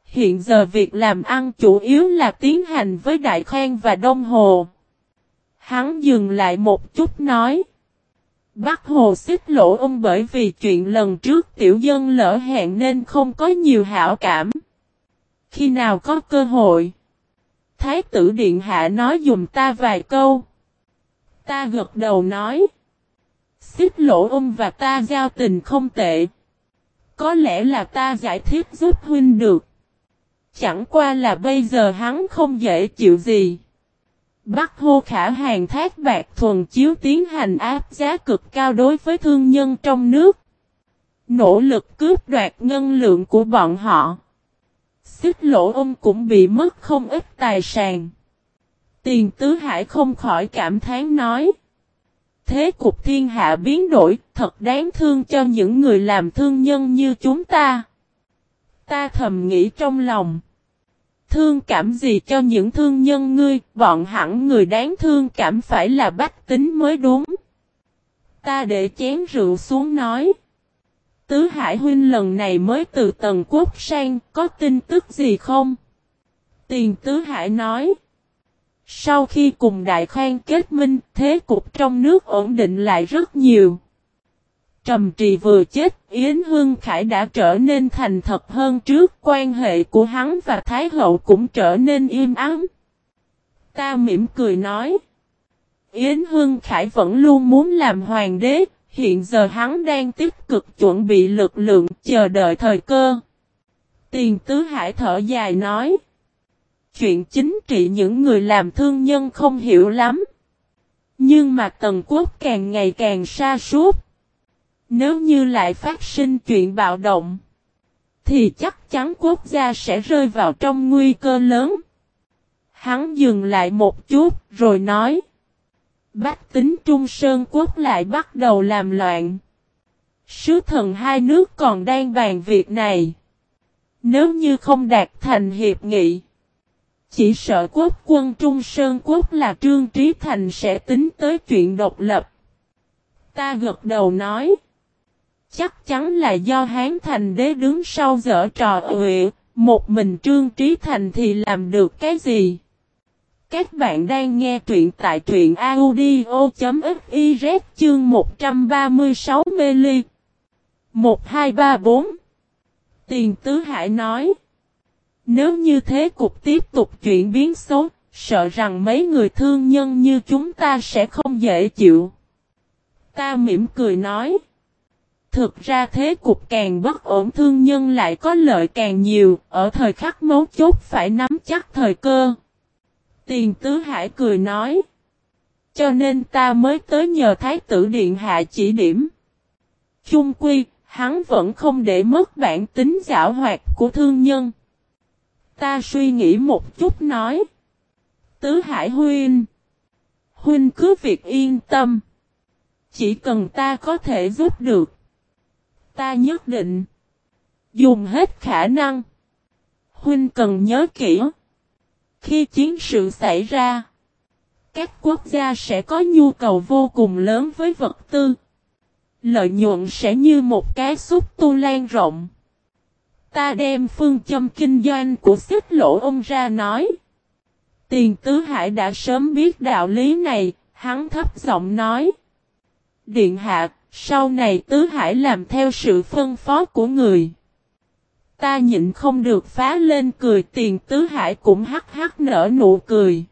Hiện giờ việc làm ăn chủ yếu là tiến hành với Đại Khang và Đông Hồ. Hắn dừng lại một chút nói. Bắc Hồ xích lỗ ông bởi vì chuyện lần trước tiểu dân lỡ hẹn nên không có nhiều hảo cảm. Khi nào có cơ hội? Thái tử Điện Hạ nói dùm ta vài câu. Ta gật đầu nói. Xích lỗ ông và ta giao tình không tệ. Có lẽ là ta giải thích giúp huynh được. Chẳng qua là bây giờ hắn không dễ chịu gì. Bắc hô khả hàng thác bạc thuần chiếu tiến hành áp giá cực cao đối với thương nhân trong nước. Nỗ lực cướp đoạt ngân lượng của bọn họ. Xích lỗ ông cũng bị mất không ít tài sản. Tiền tứ hải không khỏi cảm thán nói. Thế cục thiên hạ biến đổi thật đáng thương cho những người làm thương nhân như chúng ta. Ta thầm nghĩ trong lòng. Thương cảm gì cho những thương nhân ngươi, bọn hẳn người đáng thương cảm phải là bách tính mới đúng. Ta để chén rượu xuống nói. Tứ Hải Huynh lần này mới từ tầng quốc sang, có tin tức gì không? Tiền Tứ Hải nói. Sau khi cùng Đại khoan kết minh, thế cục trong nước ổn định lại rất nhiều. Trầm trì vừa chết, Yến Hương Khải đã trở nên thành thật hơn trước, quan hệ của hắn và Thái Hậu cũng trở nên im ắng. Ta mỉm cười nói. Yến Hương Khải vẫn luôn muốn làm hoàng đế, hiện giờ hắn đang tích cực chuẩn bị lực lượng chờ đợi thời cơ. Tiền Tứ Hải thở dài nói. Chuyện chính trị những người làm thương nhân không hiểu lắm. Nhưng mà Tần Quốc càng ngày càng xa suốt. Nếu như lại phát sinh chuyện bạo động, thì chắc chắn quốc gia sẽ rơi vào trong nguy cơ lớn. Hắn dừng lại một chút rồi nói. Bách tính Trung Sơn Quốc lại bắt đầu làm loạn. Sứ thần hai nước còn đang bàn việc này. Nếu như không đạt thành hiệp nghị, chỉ sợ quốc quân Trung Sơn Quốc là Trương Trí Thành sẽ tính tới chuyện độc lập. Ta gật đầu nói. Chắc chắn là do Hán Thành đế đứng sau dở trò uệ, một mình Trương Trí Thành thì làm được cái gì? Các bạn đang nghe truyện tại truyện audio.fiz chương 136 mê ly. 1234 Tiền Tứ Hải nói Nếu như thế cục tiếp tục chuyển biến xấu, sợ rằng mấy người thương nhân như chúng ta sẽ không dễ chịu. Ta mỉm cười nói Thực ra thế cục càng bất ổn thương nhân lại có lợi càng nhiều, ở thời khắc mấu chốt phải nắm chắc thời cơ. Tiền Tứ Hải cười nói. Cho nên ta mới tới nhờ Thái tử Điện Hạ chỉ điểm. Chung quy, hắn vẫn không để mất bản tính giả hoạt của thương nhân. Ta suy nghĩ một chút nói. Tứ Hải Huynh. Huynh cứ việc yên tâm. Chỉ cần ta có thể giúp được. Ta nhất định. Dùng hết khả năng. Huynh cần nhớ kỹ. Khi chiến sự xảy ra, các quốc gia sẽ có nhu cầu vô cùng lớn với vật tư. Lợi nhuận sẽ như một cái xúc tu lan rộng. Ta đem phương châm kinh doanh của xích lỗ ông ra nói. Tiền tứ hải đã sớm biết đạo lý này, hắn thấp giọng nói. Điện hạ, sau này tứ hải làm theo sự phân phó của người. Ta nhịn không được phá lên cười, tiền tứ hải cũng hắc hắc nở nụ cười.